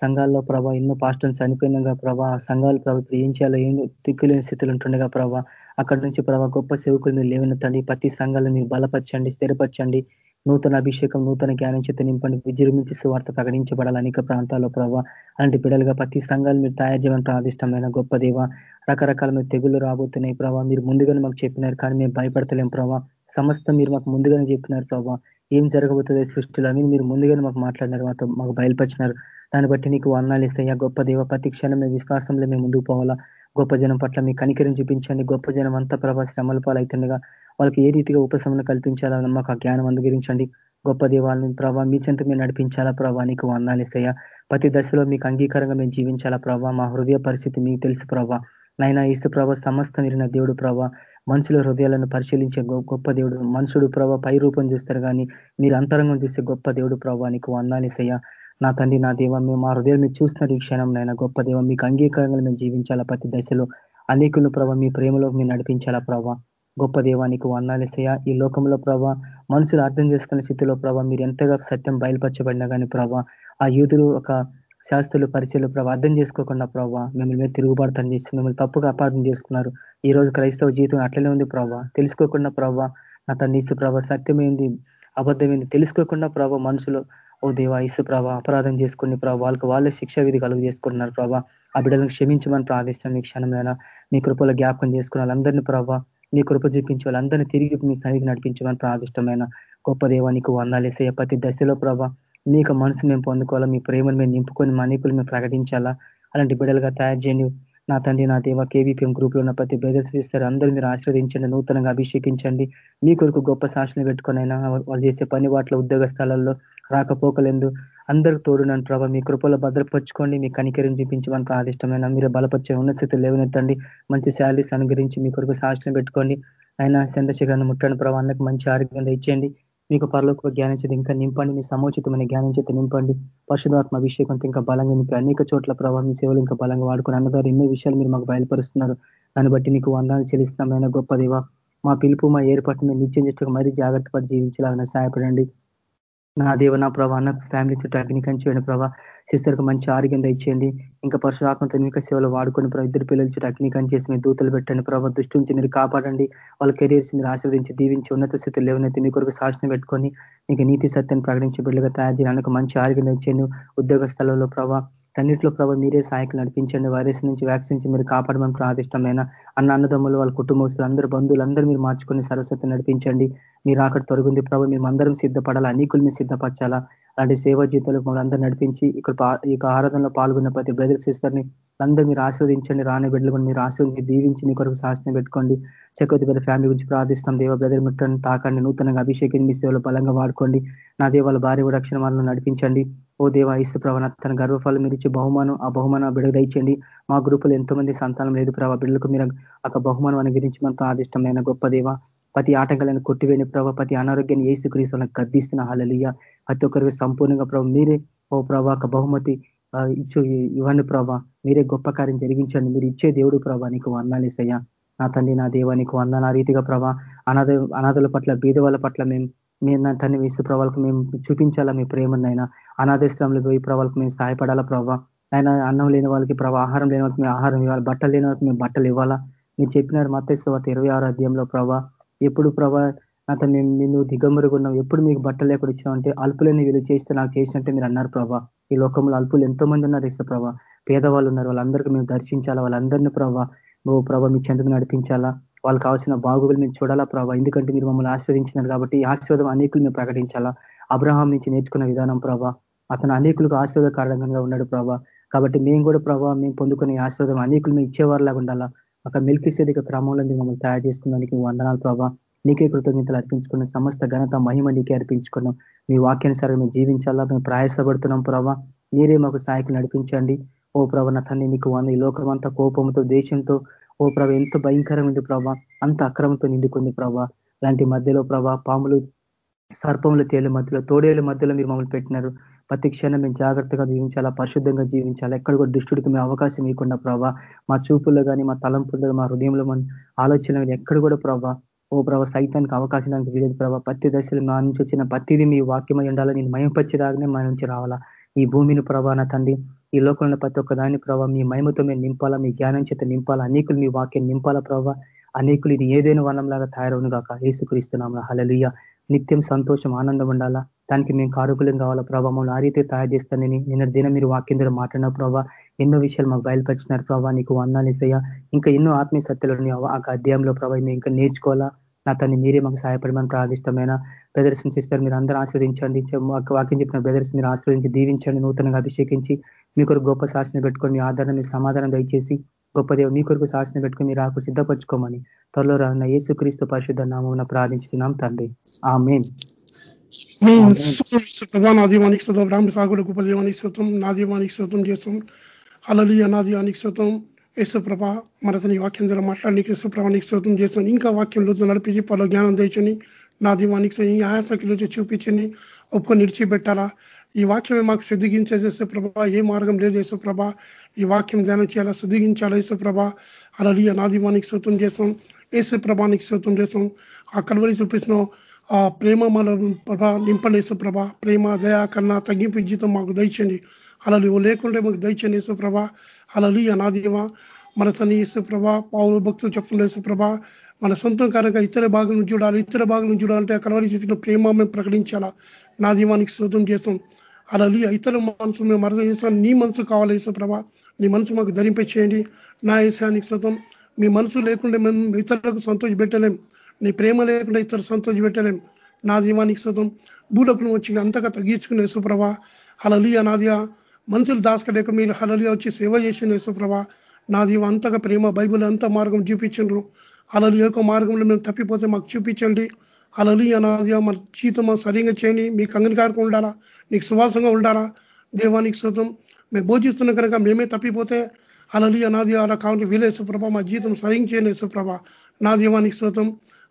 E: సంఘాల్లో ప్రభా ఎన్నో పాస్టర్లు చనిపోయినగా ప్రభా సంఘాలు ప్రభావ ఏం చేయాలో ఏం దిక్కులేని స్థితిలో ఉంటుండగా ప్రభా అక్కడ నుంచి ప్రభా గొప్ప సేవకులు మీరు లేవనెత్తండి ప్రతి సంఘాలను మీరు బలపరచండి స్థిరపరచండి. నూతన అభిషేకం నూతన జ్ఞానం చేత నింపండి. విజృంభించి సువార్త ప్రకటించబడాలి. అనేక ప్రాంతాల్లో ప్రభావ అలాంటి బిడలుగా ప్రతి సంఘాలు మీరు తయారు చేయడం ప్రాదిష్టమైన గొప్ప దేవ. రకరకాల తెగులు రాబోతున్నాయి ప్రభావ మీరు ముందుగానే మాకు చెప్పినారు కానీ మేము భయపడతలేం ప్రభావ సమస్త మీరు మాకు ముందుగానే చెప్పినారు ప్రభావ ఏం జరగబోతుంది సృష్టిలో అని మీరు ముందుగానే మాకు మాట్లాడినారు. మాతో మాకు బయలుపరిచినారు. దాన్ని బట్టి నీకు వర్ణాలు ఇస్తాయా గొప్ప దేవ ప్రతి క్షణం విశ్వాసంలో మేము ముందుకు పోవాలా. గొప్ప జనం పట్ల మీ కనికరిని చూపించండి. గొప్ప జనం అంతా ప్రభా శ్రమల పాలవుతుండగా వాళ్ళకి ఏ రీతిగా ఉపశమనం కల్పించాలని మాకు ఆ జ్ఞానం అందుగరించండి గొప్ప దేవాలను ప్రభావ మీ చెంత మీరు నడిపించాలా ప్రభావ నీకు వందాలు ప్రతి దశలో మీకు అంగీకారంగా మేము జీవించాలా ప్రభావ మా హృదయ పరిస్థితి మీకు తెలుసు ప్రభావ నైనా ఇస్తు ప్రభావ సమస్త నిరిన దేవుడు ప్రభావ మనుషుల హృదయాలను పరిశీలించే గొప్ప దేవుడు మనుషుడు ప్రభావ పై రూపం చూస్తారు కానీ మీరు అంతరంగం చూసే గొప్ప దేవుడు ప్రభా నీకు వందాలిసయ్యా నా తండ్రి నా దేవ మేము మా హృదయం మీరు చూస్తున్నారు ఈ క్షణం నాయన గొప్ప దేవ మీకు అంగీకారంగా మేము జీవించాలా ప్రతి దశలో. అనేకులు ప్రభావ మీ ప్రేమలో మీరు నడిపించాలా ప్రభావ గొప్ప దేవానికి వందాలిసయ్యా ఈ లోకంలో ప్రభావ మనుషులు అర్థం చేసుకునే స్థితిలో ప్రభావ మీరు ఎంతగా సత్యం బయలుపరచబడినా కానీ ప్రభావ ఆ యూతులు ఒక శాస్త్రులు పరిచయలు ప్రభావ అర్థం చేసుకోకుండా ప్రభావ మిమ్మల్ని మీద తిరుగుబాటుతం చేసి మిమ్మల్ని తప్పుగా అపార్థం చేసుకున్నారు. ఈ రోజు క్రైస్తవ జీవితం అట్లనే ఉంది ప్రభావ తెలుసుకోకుండా ప్రభావ నా తన నీసు ప్రభావ సత్యమైంది అబద్ధమైంది తెలుసుకోకుండా ప్రభావ మనుషులు ఓ దేవా ఇసు ప్రభా అపరాధం చేసుకుని ప్రభావ వాళ్ళకి వాళ్ళే శిక్ష విధి కలుగు చేసుకుంటున్నారు ప్రభా. ఆ బిడ్డలను క్షమించమని ప్రార్థిస్తాం మీ క్షణమైన మీ కృపలో జ్ఞాపకం చేసుకున్న వాళ్ళందరినీ ప్రభావ మీ కృప చూపించి వాళ్ళందరినీ తిరిగి మీ సన్నిధి నడిపించమని ప్రార్థిష్టమైన గొప్ప దేవానికి వందాలేసే ప్రతి దశలో ప్రభా మీకు మనసు మేము పొందుకోవాలా మీ ప్రేమను మేము నింపుకొని మా మేము ప్రకటించాలా. అలాంటి బిడ్డలుగా తయారు చేయని నా తండ్రి నా దేవ కేవీపీఎం గ్రూప్లో ఉన్న ప్రతి బ్రదర్స్ ఇస్తారు అందరూ మీరు ఆశ్రవదించండి నూతనంగా అభిషేకించండి. మీ కొరకు గొప్ప సాక్షులు పెట్టుకునైనా వాళ్ళు చేసే పని వాటిలో ఉద్యోగ స్థలాల్లో రాకపోకలేదు అందరూ తోడునండి ప్రభావ మీ కృపలో భద్రపరచుకోండి మీ కనికరిని చూపించమని ఆదిష్టమైన మీరు బలపరిచే ఉన్న స్థితిలో లేవనెత్తండి మంచి శాలరీస్ అనుగ్రహించి మీ కొరకు సాక్షులు పెట్టుకోండి. అయినా చంద్రశేఖరను ముట్టండి ప్రభావ అన్నకు మంచి ఆరోగ్యంగా ఇచ్చేయండి మీకు పరలోక జ్ఞానం చేత ఇంకా నింపండి మీ సముచితమైన జ్ఞానం చేత నింపండి. పరిశుధాత్మ అభిషేకంతో ఇంకా బలంగా నింపి అనేక చోట్ల ప్రభావ మీ సేవలు ఇంకా బలంగా వాడుకుని అన్నగారు ఎన్నో విషయాలు మీరు మాకు బయలుపరుస్తున్నారు. దాన్ని బట్టి నీకు వందాలు చెల్లిస్తున్నామైన గొప్ప దేవ. మా పిలుపు మా ఏర్పాటు మీద నిత్యం చేస్తూ మరీ జాగ్రత్త పడి జీవించాలని సహాయపడండి. నా దేవ నా ప్రభా అన్న ఫ్యామిలీ చుట్టూ అగ్ని కంచేయండి ప్రభా సిస్టర్కి మంచి ఆరోగ్యం దయచేయండి. ఇంకా పరశురాత్మతో ఇంకా సేవలు వాడుకొని ప్రభావ ఇద్దరు పిల్లల చుట్టూ అగ్ని చేసి మీరు దూతలు పెట్టండి. ప్రభావ దృష్టి నుంచి మీరు కాపాడండి. వాళ్ళ కెరీర్స్ మీరు ఆశీర్వదించి దీవించి ఉన్నత స్థితిలో లేవనైతే మీ కొరకు సాక్షిని పెట్టుకొని మీకు నీతి సత్యాన్ని ప్రకటించి బిడ్డగా తయారు చేయడానికి మంచి ఆరోగ్యం దయచేయండి. ఉద్యోగ స్థలంలో ప్రభావ అన్నింటిలో ప్రభావ మీరే సహాయకులు నడిపించండి. వైరస్ నుంచి వ్యాక్సిన్ నుంచి మీరు కాపాడమని ప్రాదిష్టమైన అన్న అన్నదమ్ములు వాళ్ళ కుటుంబస్తులు అందరూ బంధువులు అందరూ మీరు మార్చుకొని సరస్వతి నడిపించండి. మీరు అక్కడ తొలగింది. ప్రభావ మేము అందరం సిద్ధపడాలా? అనేకులు మీరు సిద్ధపరచాలా? అలాంటి సేవా జీతాలు మమ్మల్ని అందరూ నడిపించి ఇక్కడ ఈ ఆరాధనలో పాల్గొన్న ప్రతి బ్రదర్ సిస్టర్ని అందరూ మీరు ఆస్వాదించండి రాని బిడ్డలు కూడా మీరు ఆశీర్వదించి దీవించి మీ కొరకు శాసన పెట్టుకోండి. చక్రవర్తి గారి ఫ్యామిలీ గురించి ప్రార్థిస్తాం. దేవ బ్రదర్ ముట్టని తాకండి నూతనంగా అభిషేకం మీ సేవలో బలంగా వాడుకోండి. నా దేవాల భార్య రక్షణ వాళ్ళను నడిపించండి. ఓ దేవ ఇస్తు ప్రభావ తన గర్వఫలం మీరు ఇచ్చే బహుమానం ఆ బహుమానం బిడ్డకు దయచేయండి. మా గ్రూపులో ఎంతో మంది సంతానం లేదు ప్రభావ బిడ్డలకు మీరు ఒక బహుమానం అనుగ్రహించి మనతో ఆదిష్టమైన గొప్ప దేవ. ప్రతి ఆటంకాలను కొట్టివేని ప్రభావ ప్రతి అనారోగ్యాన్ని ఏసు క్రీస్తులను గద్దిస్తున్న. హాలలియ ప్రతి ఒక్కరికి సంపూర్ణంగా ప్రభావ మీరే ఓ ప్రభా బహుమతి ఇచ్చు ఇవ్వండి ప్రభా. మీరే గొప్ప కార్యం జరిగించండి. మీరు ఇచ్చే దేవుడు ప్రభా నీకు వందాలేసయ్యా నా తండ్రి నా దేవా నీకు వందన రీతిగా ప్రభా అనాథ అనాథల పట్ల బీదవాళ్ళ పట్ల మేము మీరు నా తండ్రి వేసే ప్రభావాలకు మేము చూపించాలా మీ ప్రేమనైనా అనాథస్థలంలో పోయి ప్రభావాలకు మేము సహాయపడాలా ప్రభావ ఆయన అన్నం లేని వాళ్ళకి ప్రభావ ఆహారం లేని వాళ్ళకి మేము ఆహారం ఇవ్వాలి? బట్టలు లేని వాళ్ళకి మేము బట్టలు ఇవ్వాలా? మీరు చెప్పినారు మత్స్యవాత ఇరవై ఆరో అధ్యాయంలో ప్రభా ఎప్పుడు ప్రభా అతను మేము నిన్ను దిగమరుగున్నాం ఎప్పుడు మీకు బట్టలు లేకుండా ఇచ్చినాం అంటే అల్పులని వీళ్ళు చేస్తే నాకు చేసినట్టే మీరు అన్నారు ప్రభా. ఈ లోకంలో అల్పులు ఎంతో మంది ఉన్నారు ఇస్తే ప్రభా. పేదవాళ్ళు ఉన్నారు వాళ్ళందరికీ మేము దర్శించాలా? వాళ్ళందరినీ ప్రభా ఓ ప్రభా మీ చెందుకు నడిపించాలా? వాళ్ళకి కావాల్సిన బాగుగులు మేము చూడాలా ప్రభావ ఎందుకంటే మీరు మమ్మల్ని ఆశ్రదించినారు కాబట్టి ఈ ఆశీర్వాదం అనేకులు మేము ప్రకటించాలా? అబ్రహాం నుంచి నేర్చుకున్న విధానం ప్రభా. అతను అనేకులకు ఆశీర్వాదకారణంగా ఉన్నాడు ప్రభా. కాబట్టి మేము కూడా ప్రభావ మేము పొందుకునే ఆశీర్వాదం అనేకులు మేము ఇచ్చేవారిలాగా ఉండాలా? ఒక మిల్కిసేదిక క్రమంలో మమ్మల్ని తయారు చేసుకున్నానికి వందనాలు ప్రభావ నీకే కృతజ్ఞతలు అర్పించుకున్న సమస్త ఘనత మహిమ నీకే అర్పించుకున్నాం. మీ వాక్యానుసారం మేము జీవించాలా? మేము ప్రయాసపడుతున్నాం ప్రభా. మీరే మాకు సహాయకులు నడిపించండి. ఓ ప్రభ నా తండ్రి నీకు వంద ఈ లోకమంతా కోపంతో దేశంతో ఓ ప్రభ ఎంత భయంకరమైంది ప్రభా. అంత అక్రమంతో నిండుకుంది ప్రభా. లాంటి మధ్యలో ప్రభా పాములు సర్పములు తేలు మధ్యలో తోడేళ్ళ మధ్యలో మీరు మమ్మల్ని పెట్టినారు. ప్రతి క్షణం మేము జాగ్రత్తగా జీవించాలా? పరిశుద్ధంగా జీవించాలా? ఎక్కడ కూడా దుష్టుడికి మేము అవకాశం ఇవ్వకుండా ప్రభా. మా చూపుల్లో కానీ మా తలంపుల్లో మా హృదయంలో మన ఆలోచనలు ఎక్కడ కూడా ప్రభా ఓ ప్రభావ సైతానికి అవకాశం దానికి వీలేదు ప్రభావ ప్రతి దశలు మా నుంచి వచ్చిన ప్రతిదీ మీ వాక్యమై ఉండాలి నేను మయంపరిచేదాగానే మా నుంచి రావాలా. ఈ భూమిని ప్రభా నా తండ్రి ఈ లోకంలో ప్రతి ఒక్క దాని ప్రభావ మీ మహిమతో మేము నింపాలా మీ జ్ఞానం చేత నింపాలా అనేకులు మీ వాక్యం నింపాలా ప్రభావ అనేకులు ఇది ఏదైనా వనంలాగా తయారవును కాక ఏసుక్రీస్తున్నాం హలలుయ్య నిత్యం సంతోషం ఆనందం ఉండాలా. దానికి మేము కారుకులం కావాలా ప్రభావం ఆ రీతి తయారు చేస్తానని నిన్న దినం మీరు వాక్యం ద్వారా మాట్లాడిన ప్రభావ ఎన్నో విషయాలు మాకు బయలుపరిచినారు ప్రభావ నీకు వందాలేసయ్యా ఇంకా ఎన్నో ఆత్మీయ సత్యలు ఆ అధ్యాయంలో ప్రభావ మేము ఇంకా నేర్చుకోవాలా? నా తన్ని మీరే మాకు సహాయపడమని ప్రాదిష్టమైన ప్రదర్శన చేస్తారు మీరు అందరూ ఆస్వాదించండి వాక్యం చెప్పిన బ్రదర్స్ మీరు ఆస్వాదించి దీవించండి నూతనంగా అభిషేకించి. మీ కొరకు గొప్ప శాసన పెట్టుకొని మీ ఆధారం మీ సమాధానం దయచేసి గొప్ప దేవ మీ కొరకు శాసన పెట్టుకుని మీరు ఆకు సిద్ధపరచుకోమని త్వరలో రాన్న యేసుక్రీస్తు పరిశుద్ధ నామం ప్రార్థించుతున్నాం తండ్రి. ఆ మెయిన్
D: నా దీవానికి శతం రామ సాగుడు గొప్ప దీవానికి శతం నా దీవానికి శతం చేస్తాం. అలలియ నా దీవానికి శతం యేసుప్రభ మనతని వాక్యం ద్వారా మాట్లాడి యేసుప్రభ నీకు శోతం చేస్తాను ఇంకా వాక్యంలో నడిపించి పలు జ్ఞానం తెచ్చని నా దీవానికి ఈ ఆయాసకి చూపించండి ఒప్పుకొని నిడిచిపెట్టాలా ఈ వాక్యమే మాకు శుద్ధిగించేసే ప్రభా ఏ మార్గం లేదు యేసుప్రభ. ఈ వాక్యం ధ్యానం చేయాలా? శుద్ధిగించాలా యేసుప్రభ? అలలియ నా దీవానికి శోతం చేస్తాం యేసుప్రభానికి శోతం చేస్తాం ఆ కలవరి చూపిస్తున్న ఆ ప్రేమ మన ప్రభ నింపండి యేసుప్రభ. ప్రేమ దయా కన్నా తగ్గింపు జీతం మాకు దయచండి అలా లేకుంటే మాకు దయచండి యేసుప్రభ. అలలి అనాదివ మన తన యేసుప్రభ పావులు భక్తులు చెప్తుండే యేసుప్రభ మన సొంతం కారణంగా ఇతర భాగం చూడాలి ఇతర భాగం చూడాలంటే కలవరి చూసిన ప్రేమ మేము ప్రకటించాలా? నా దీవానికి శోధం చేస్తాం. అలలి ఇతర మనసు మేము అర్థం చేస్తాం నీ మనసు కావాలి యేసుప్రభ నీ మనసు మాకు ధరింప చేయండి. నా ఏసానికి శోతం మీ మనసు లేకుండా మేము ఇతరులకు సంతోష పెట్టలేం. నీ ప్రేమ లేకుండా ఇతరులు సంతోష పెట్టలేం. నా దీవానికి శోతం భూలకులు వచ్చి అంతగా తగ్గించుకునే యేసుప్రభ అలలియ నాదియా మనుషులు దాస్కలేక మీరు హలలియ వచ్చి సేవ చేసిన యేసుప్రభ నా అంతగా ప్రేమ బైబుల్ అంత మార్గం చూపించండ్రు. అలలి యొక్క మార్గంలో మేము తప్పిపోతే మాకు చూపించండి. అలలి అనాది మన జీతం సరిగా చేయండి. మీకు అంగీకారం ఉండాలా? నీకు సువాసంగా ఉండాలా? దేవానికి శోతం మేము బోధిస్తున్నాం కనుక మేమే తప్పిపోతే అలలి అనాది అలా కావాలి వీలే సుప్రభ మా జీతం సరిగ్గా చేయండి సుప్రభ నా దీవానికి శోతం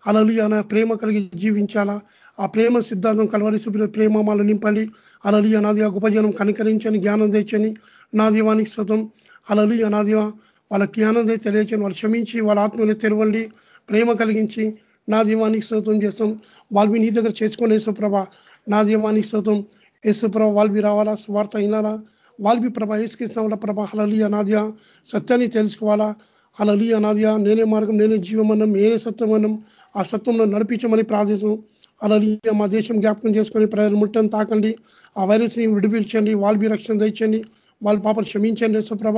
D: అలలి అన ప్రేమ కలిగి జీవించాలా? ఆ ప్రేమ సిద్ధాంతం కలవరి చూపిన ప్రేమ మాలు నింపండి. అలలి అనాది ఉపజనం కనికరించని జ్ఞానం తెచ్చని నా దీవానికి శతం అలలి అనాది వాళ్ళ జ్ఞానం తెలియచని వాళ్ళు క్షమించి వాళ్ళ ఆత్మని తెరవండి. ప్రేమ కలిగించి నా దీవానికి స్తోత్రం చేస్తాం. వాళ్ళవి నీ దగ్గర చేర్చుకొని యేసుప్రభ నా దీవానికి స్తోత్రం. యేసుప్రభ వాళ్ళవి రావాలా? స్వార్థ అయినారా వాళ్ళవి ప్రభ ఏసుకృష్ణ వాళ్ళ ప్రభ హలలి అనాద్య సత్యాన్ని తెలుసుకోవాలా? అలలి అనాద్య నేనే మార్గం నేనే జీవమన్నం నేనే సత్యమన్నం. ఆ సత్యంలో నడిపించమని ప్రార్థిస్తాం అలలి మా దేశం జ్ఞాపకం చేసుకొని ప్రజలు ముట్టని తాకండి. ఆ వైరస్ని విడిపించండి. వాళ్ళవి రక్షణ తెచ్చండి వాళ్ళ పాపను క్షమించండి యశప్రభ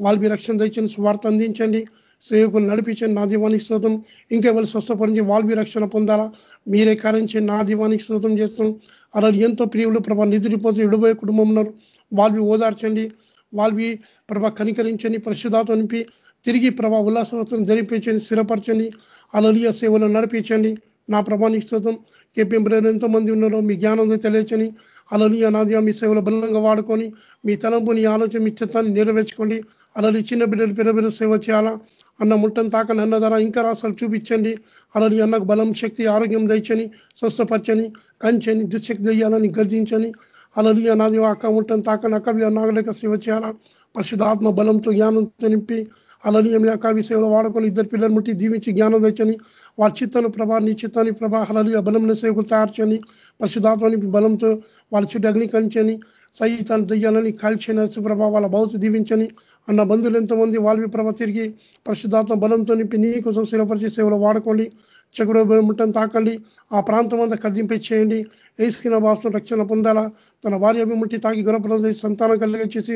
D: వాళ్ళవి రక్షణ తెచ్చండి స్వార్థ అందించండి. సేవకులు నడిపించండి. నా దీవానికి శ్రోతం ఇంకెవరు స్వస్థపరించి వాళ్ళవి రక్షణ పొందాలా? మీరే కరించి నా దీవానికి శ్రోతం చేస్తాం. అలా ఎంతో ప్రియులు ప్రభా నిద్రిపోతే విడిపోయే కుటుంబం ఉన్నారు. వాళ్ళవి ఓదార్చండి. వాళ్ళవి ప్రభా కనికరించండి. పరిశుధాతో నింపి తిరిగి ప్రభా ఉల్లాసవత్వం జరిపించండి స్థిరపరచండి. అలలియ సేవలు నడిపించండి. నా ప్రభానికి శ్రోతం కేపీఎం ఎంతో మంది ఉన్నారో మీ జ్ఞానం తెలియచని అలని నాదియా మీ సేవలు బలంగా వాడుకొని మీ తలంపుని ఆలోచన మీ చిత్తాన్ని నెరవేర్చుకోండి. అలలి చిన్న బిడ్డలు పెద్ద సేవ చేయాలా? అన్న ముట్టం తాకని అన్న ధర ఇంకా రాసాలు చూపించండి. అలాని అన్నకు బలం శక్తి ఆరోగ్యం దయచని స్వస్థపరచని కంచని దుశక్తి దయ్యాలని గర్జించని అలాని అనాది అక్క ముట్టం తాకని అక్కవి నాగలేక సేవ చేయాలా? పరిశుధాత్మ బలంతో జ్ఞానంతో నింపి అలని అకావి విషయంలో వాడుకొని ఇద్దరు పిల్లలు ముట్టి దీవించి జ్ఞానం తెచ్చని వారి చిత్తాన్ని ప్రభా నీ చిత్తాన్ని ప్రభా అలాని బలమైన సేవకులు తయారు చేయని పరిశుధాత్మని బలంతో వాళ్ళ చుట్టూ అగ్నికరించని సైతాన్ని దయ్యాలని కాల్చిన ప్రభా వాళ్ళ భౌతి దీవించని అన్న బంధువులు ఎంతమంది వాళ్ళవి ప్రభ తిరిగి పరిశుద్ధాత్మ బలంతో నింపి నీ కోసం స్థిరపరిచే సేవలు వాడుకోండి. చెగుడు ముట్టని తాకండి. ఆ ప్రాంతం అంతా కదింపే చేయండి. ఏసుకిన భాషను రక్షణ పొందాలా? తన భార్య అభిముట్టి తాకి గుణప్రద సంతానం కలిగించేసి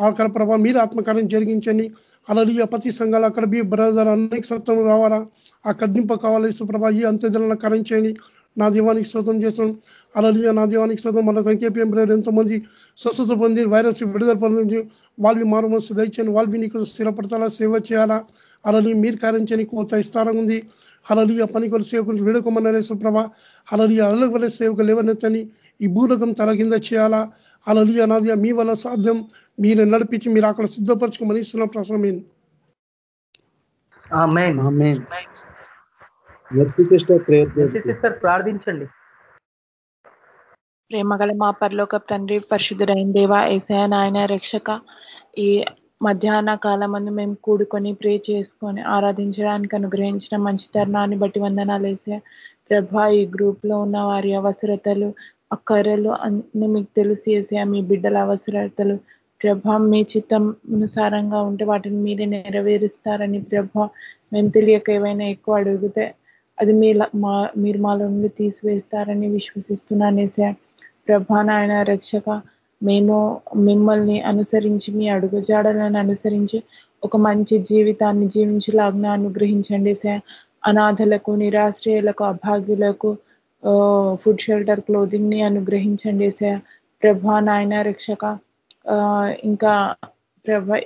D: ఆకర ప్రభావ మీరు ఆత్మకార్యం జరిగించండి. అలలియ ప్రతి సంఘాలు అక్కడ బి బ్రదర్ అనేక సత్వం రావాలా? ఆ కద్దింప కావాలి సుప్రభ ఈ అంత్యదలను కరించండి నా దీవానికి శోతం చేస్తాం అలలియ నా దీవానికి శోతం మన సంఖ్యపీఎం ఎంతో మంది స్వస్థత పొంది వైరస్ విడుదల పొందింది. వాళ్ళవి మారు మనసు దయచేయండి. వాళ్ళవి నీకు స్థిరపడతాలా సేవ చేయాలా? అలలి మీరు కార్యం చేయని కొంత ఇస్తారం ఉంది. అలలియ పనికొల సేవకులు వేడుకోమన్నారే సుప్రభ అలలియ అలల వల్ల సేవకులు ఎవరినెత్తని ఈ భూలోకం తల కింద చేయాలా? అలలియ నాదియ మీ వల్ల సాధ్యం. మీరు నడిపించి మీరు అక్కడ సిద్ధపరచుకోమని ఇస్తున్న ప్రశ్న
E: ప్రార్థించండి.
F: ప్రేమగల మా పరలోక తండ్రి పరిశుద్ధుడైన దేవ ఏసయ నాయన రక్షక ఈ మధ్యాహ్న కాలం మేము కూడుకొని ప్రే చేసుకొని ఆరాధించడానికి అనుగ్రహించిన మంచి తరుణాన్ని బట్టి వందనాలు వేసే ప్రభా ఈ గ్రూప్లో ఉన్న వారి అవసరతలు అక్కరలు అన్ని మీకు తెలిసి వేసే మీ బిడ్డల అవసరతలు ప్రభా మీ చిత్తం అనుసారంగా ఉంటే వాటిని మీరే నెరవేరుస్తారని ప్రభా మేము తెలియక ఏవైనా ఎక్కువ అడిగితే అది మీ మా మీరు మాలో నుండి తీసివేస్తారని విశ్వసిస్తున్నానేసే ప్రభా నాయన రక్షక మేము మిమ్మల్ని అనుసరించి మీ అడుగుజాడలను అనుసరించి ఒక మంచి జీవితాన్ని జీవించలాగ్న అనుగ్రహించండి సార్ అనాథలకు నిరాశ్రయులకు అభాగ్యులకు ఫుడ్ షెల్టర్ క్లోదింగ్ని అనుగ్రహించండి సార్ ప్రభా నాయన రక్షక ఇంకా ప్రభ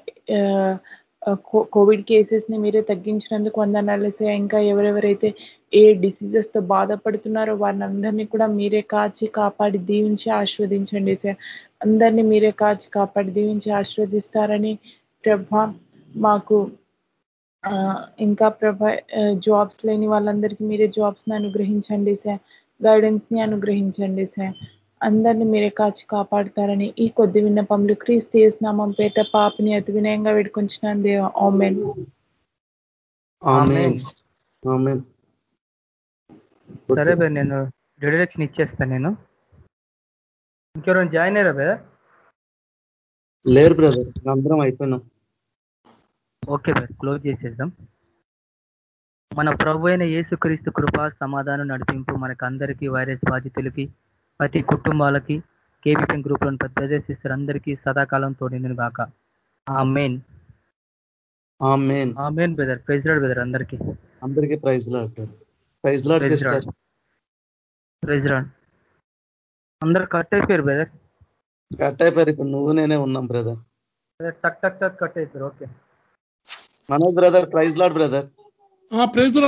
F: కోవిడ్ కేసెస్ని మీరే తగ్గించినందుకు వందనాలు సార్ ఇంకా ఎవరెవరైతే ఏ డిసీజెస్తో బాధపడుతున్నారో వారిని అందరినీ కూడా మీరే కాచి కాపాడి దీవించి ఆస్వాదించండి సార్ అందరినీ మీరే కాచి కాపాడి దీవించి ఆస్వాదిస్తారని ప్రభ మాకు ఇంకా ప్రభ జాబ్స్ లేని వాళ్ళందరికీ మీరే జాబ్స్ని అనుగ్రహించండి సార్ గైడెన్స్ని అనుగ్రహించండి సార్ అందరినీ మీరే కాచి కాపాడుతారని ఈ కొద్ది విన్నపములు క్రీస్తు నామం పేట పాపని అతి వినయంగా వేడుకొంచున్నాను దేవ. ఆమెన్.
E: సరే బే నేను రిడక్షన్ ఇచ్చేస్తాను నేను. ఇంకెవరైనా జాయిన్ అయ్యారా బే
B: లేరు బ్రదర్ అందరం అయిపోయినాం.
E: ఓకే బే క్లోజ్ చేసేద్దాం. మన ప్రభు అయిన యేసుక్రీస్తు కృప సమాధానం నడిపింపు మనకు అందరికీ వైరస్ బాధితులకి ప్రతి కుటుంబాలకి కేబీపీ గ్రూప్లోని పెద్ద సిస్టర్ అందరికీ సదాకాలం తోడింది కాక ఆ మెయిన్
B: ఆ మెయిన్
E: ఆ మెయిన్ బ్రదర్. ప్రైజ్ లాడ్ బ్రదర్ అందరికీ.
B: అందరికీ praise Lord praise Lord sister.
E: Praise Lord. అందరు కట్ అయిపోయారు బ్రదర్?
B: కట్ అయిపోయారు. ఇప్పుడు నువ్వు నేనే ఉన్నాం బ్రదర్.
E: టక్ టక్ టక్ కట్ అయిపోయారు. Okay.
B: Manoj brother praise Lord brother.
D: Praise